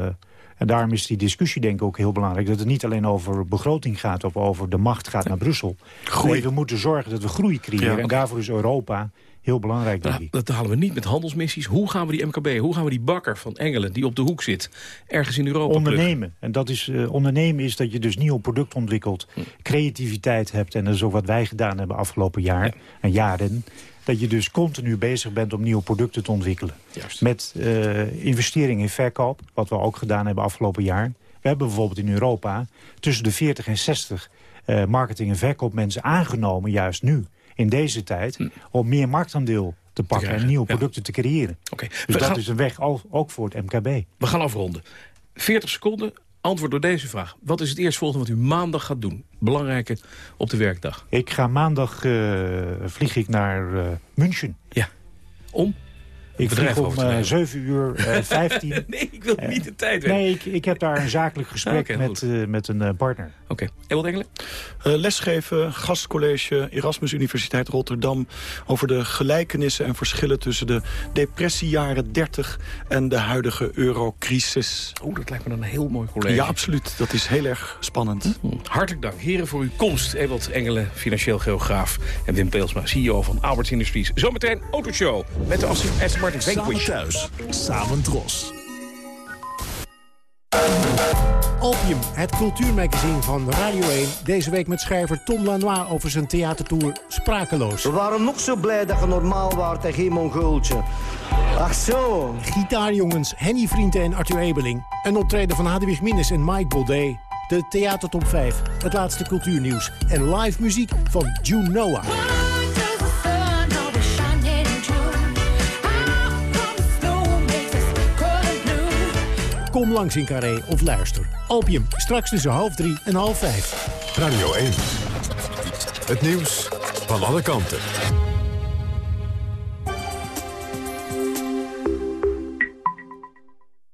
en daarom is die discussie denk ik ook heel belangrijk. Dat het niet alleen over begroting gaat of over de macht gaat naar Brussel. Groei. Nee, we moeten zorgen dat we groei creëren. Ja, En daarvoor is Europa heel belangrijk, denk Nou, ik. dat halen we niet met handelsmissies. Hoe gaan we die MKB, hoe gaan we die bakker van Engelen... die op de hoek zit, ergens in Europa? Ondernemen. En dat is, eh, ondernemen is dat je dus nieuw product ontwikkelt. Hm. Creativiteit hebt. En dat is ook wat wij gedaan hebben afgelopen jaar. En jaren. Dat je dus continu bezig bent om nieuwe producten te ontwikkelen. Juist. Met eh investering in verkoop. Wat we ook gedaan hebben afgelopen jaar. We hebben bijvoorbeeld in Europa tussen de 40 en 60 eh, marketing- en verkoopmensen aangenomen. Juist nu, in deze tijd. Om meer marktaandeel te pakken en nieuwe producten te creëren. Oké, Dus dat gaan- is een weg ook voor het MKB. We gaan afronden. 40 seconden, antwoord door deze vraag. Wat is het eerstvolgende wat u maandag gaat doen? Belangrijke op de werkdag. Ik ga maandag eh, vlieg ik naar eh, München. Ja. Om? Ik vlieg om te eh, nemen. 7 uur eh 15. nee, ik wil niet de tijd weten. Nee, ik, ik heb daar een zakelijk gesprek Oké, met, eh, met een eh, partner. Oké, Ewald Engelen? Eh, lesgeven, gastcollege, Erasmus Universiteit Rotterdam... over de gelijkenissen en verschillen tussen de depressiejaren 30... en de huidige eurocrisis. Oh, dat lijkt me dan een heel mooi college. Ja, absoluut. Dat is heel erg spannend. Hartelijk dank, heren, voor uw komst. Ewald Engelen, financieel geograaf. En Wim Peelsma, CEO van Alberts Industries. Zometeen Autoshow met de Aston Martin Vanquish. Samen thuis, samen dros. Opium, het cultuurmagazine van Radio 1. Deze week met schrijver Tom Lanois over zijn theatertour Sprakeloos. We waren nog zo blij dat je normaal waart en geen mongooltje. Ach zo. Gitaarjongens Henny Vrienden en Arthur Ebeling. Een optreden van Hadewig Minnes en Mike Baudet. De Theatertop 5, het laatste cultuurnieuws. En live muziek van June Noah. Kom langs in Carré of luister. Opium, straks tussen half drie en half vijf. Radio 1. Het nieuws van alle kanten.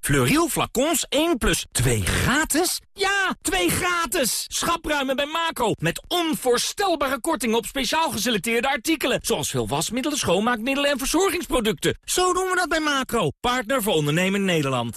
Fleuriel flacons 1 plus 2 gratis? Ja, 2 gratis! Schapruimen bij Macro. Met onvoorstelbare kortingen op speciaal geselecteerde artikelen. Zoals veel wasmiddelen, schoonmaakmiddelen en verzorgingsproducten. Zo doen we dat bij Macro. Partner voor ondernemen Nederland.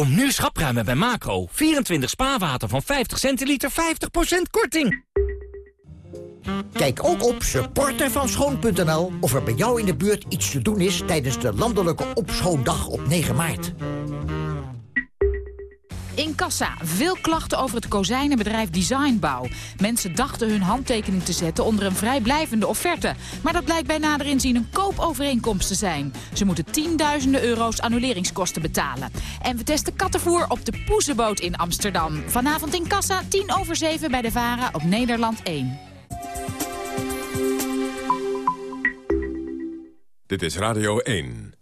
Kom nu schapruimen bij Macro. 24 spaarwater van 50 centiliter, 50% korting. Kijk ook op supportervanschoon.nl of er bij jou in de buurt iets te doen is... tijdens de landelijke opschoondag op 9 maart. In Kassa, veel klachten over het kozijnenbedrijf Designbouw. Mensen dachten hun handtekening te zetten onder een vrijblijvende offerte. Maar dat blijkt bij nader inzien een koopovereenkomst te zijn. Ze moeten tienduizenden euro's annuleringskosten betalen. En we testen kattenvoer op de Poezenboot in Amsterdam. Vanavond in Kassa, 10 over 7 bij de VARA op Nederland 1. Dit is Radio 1.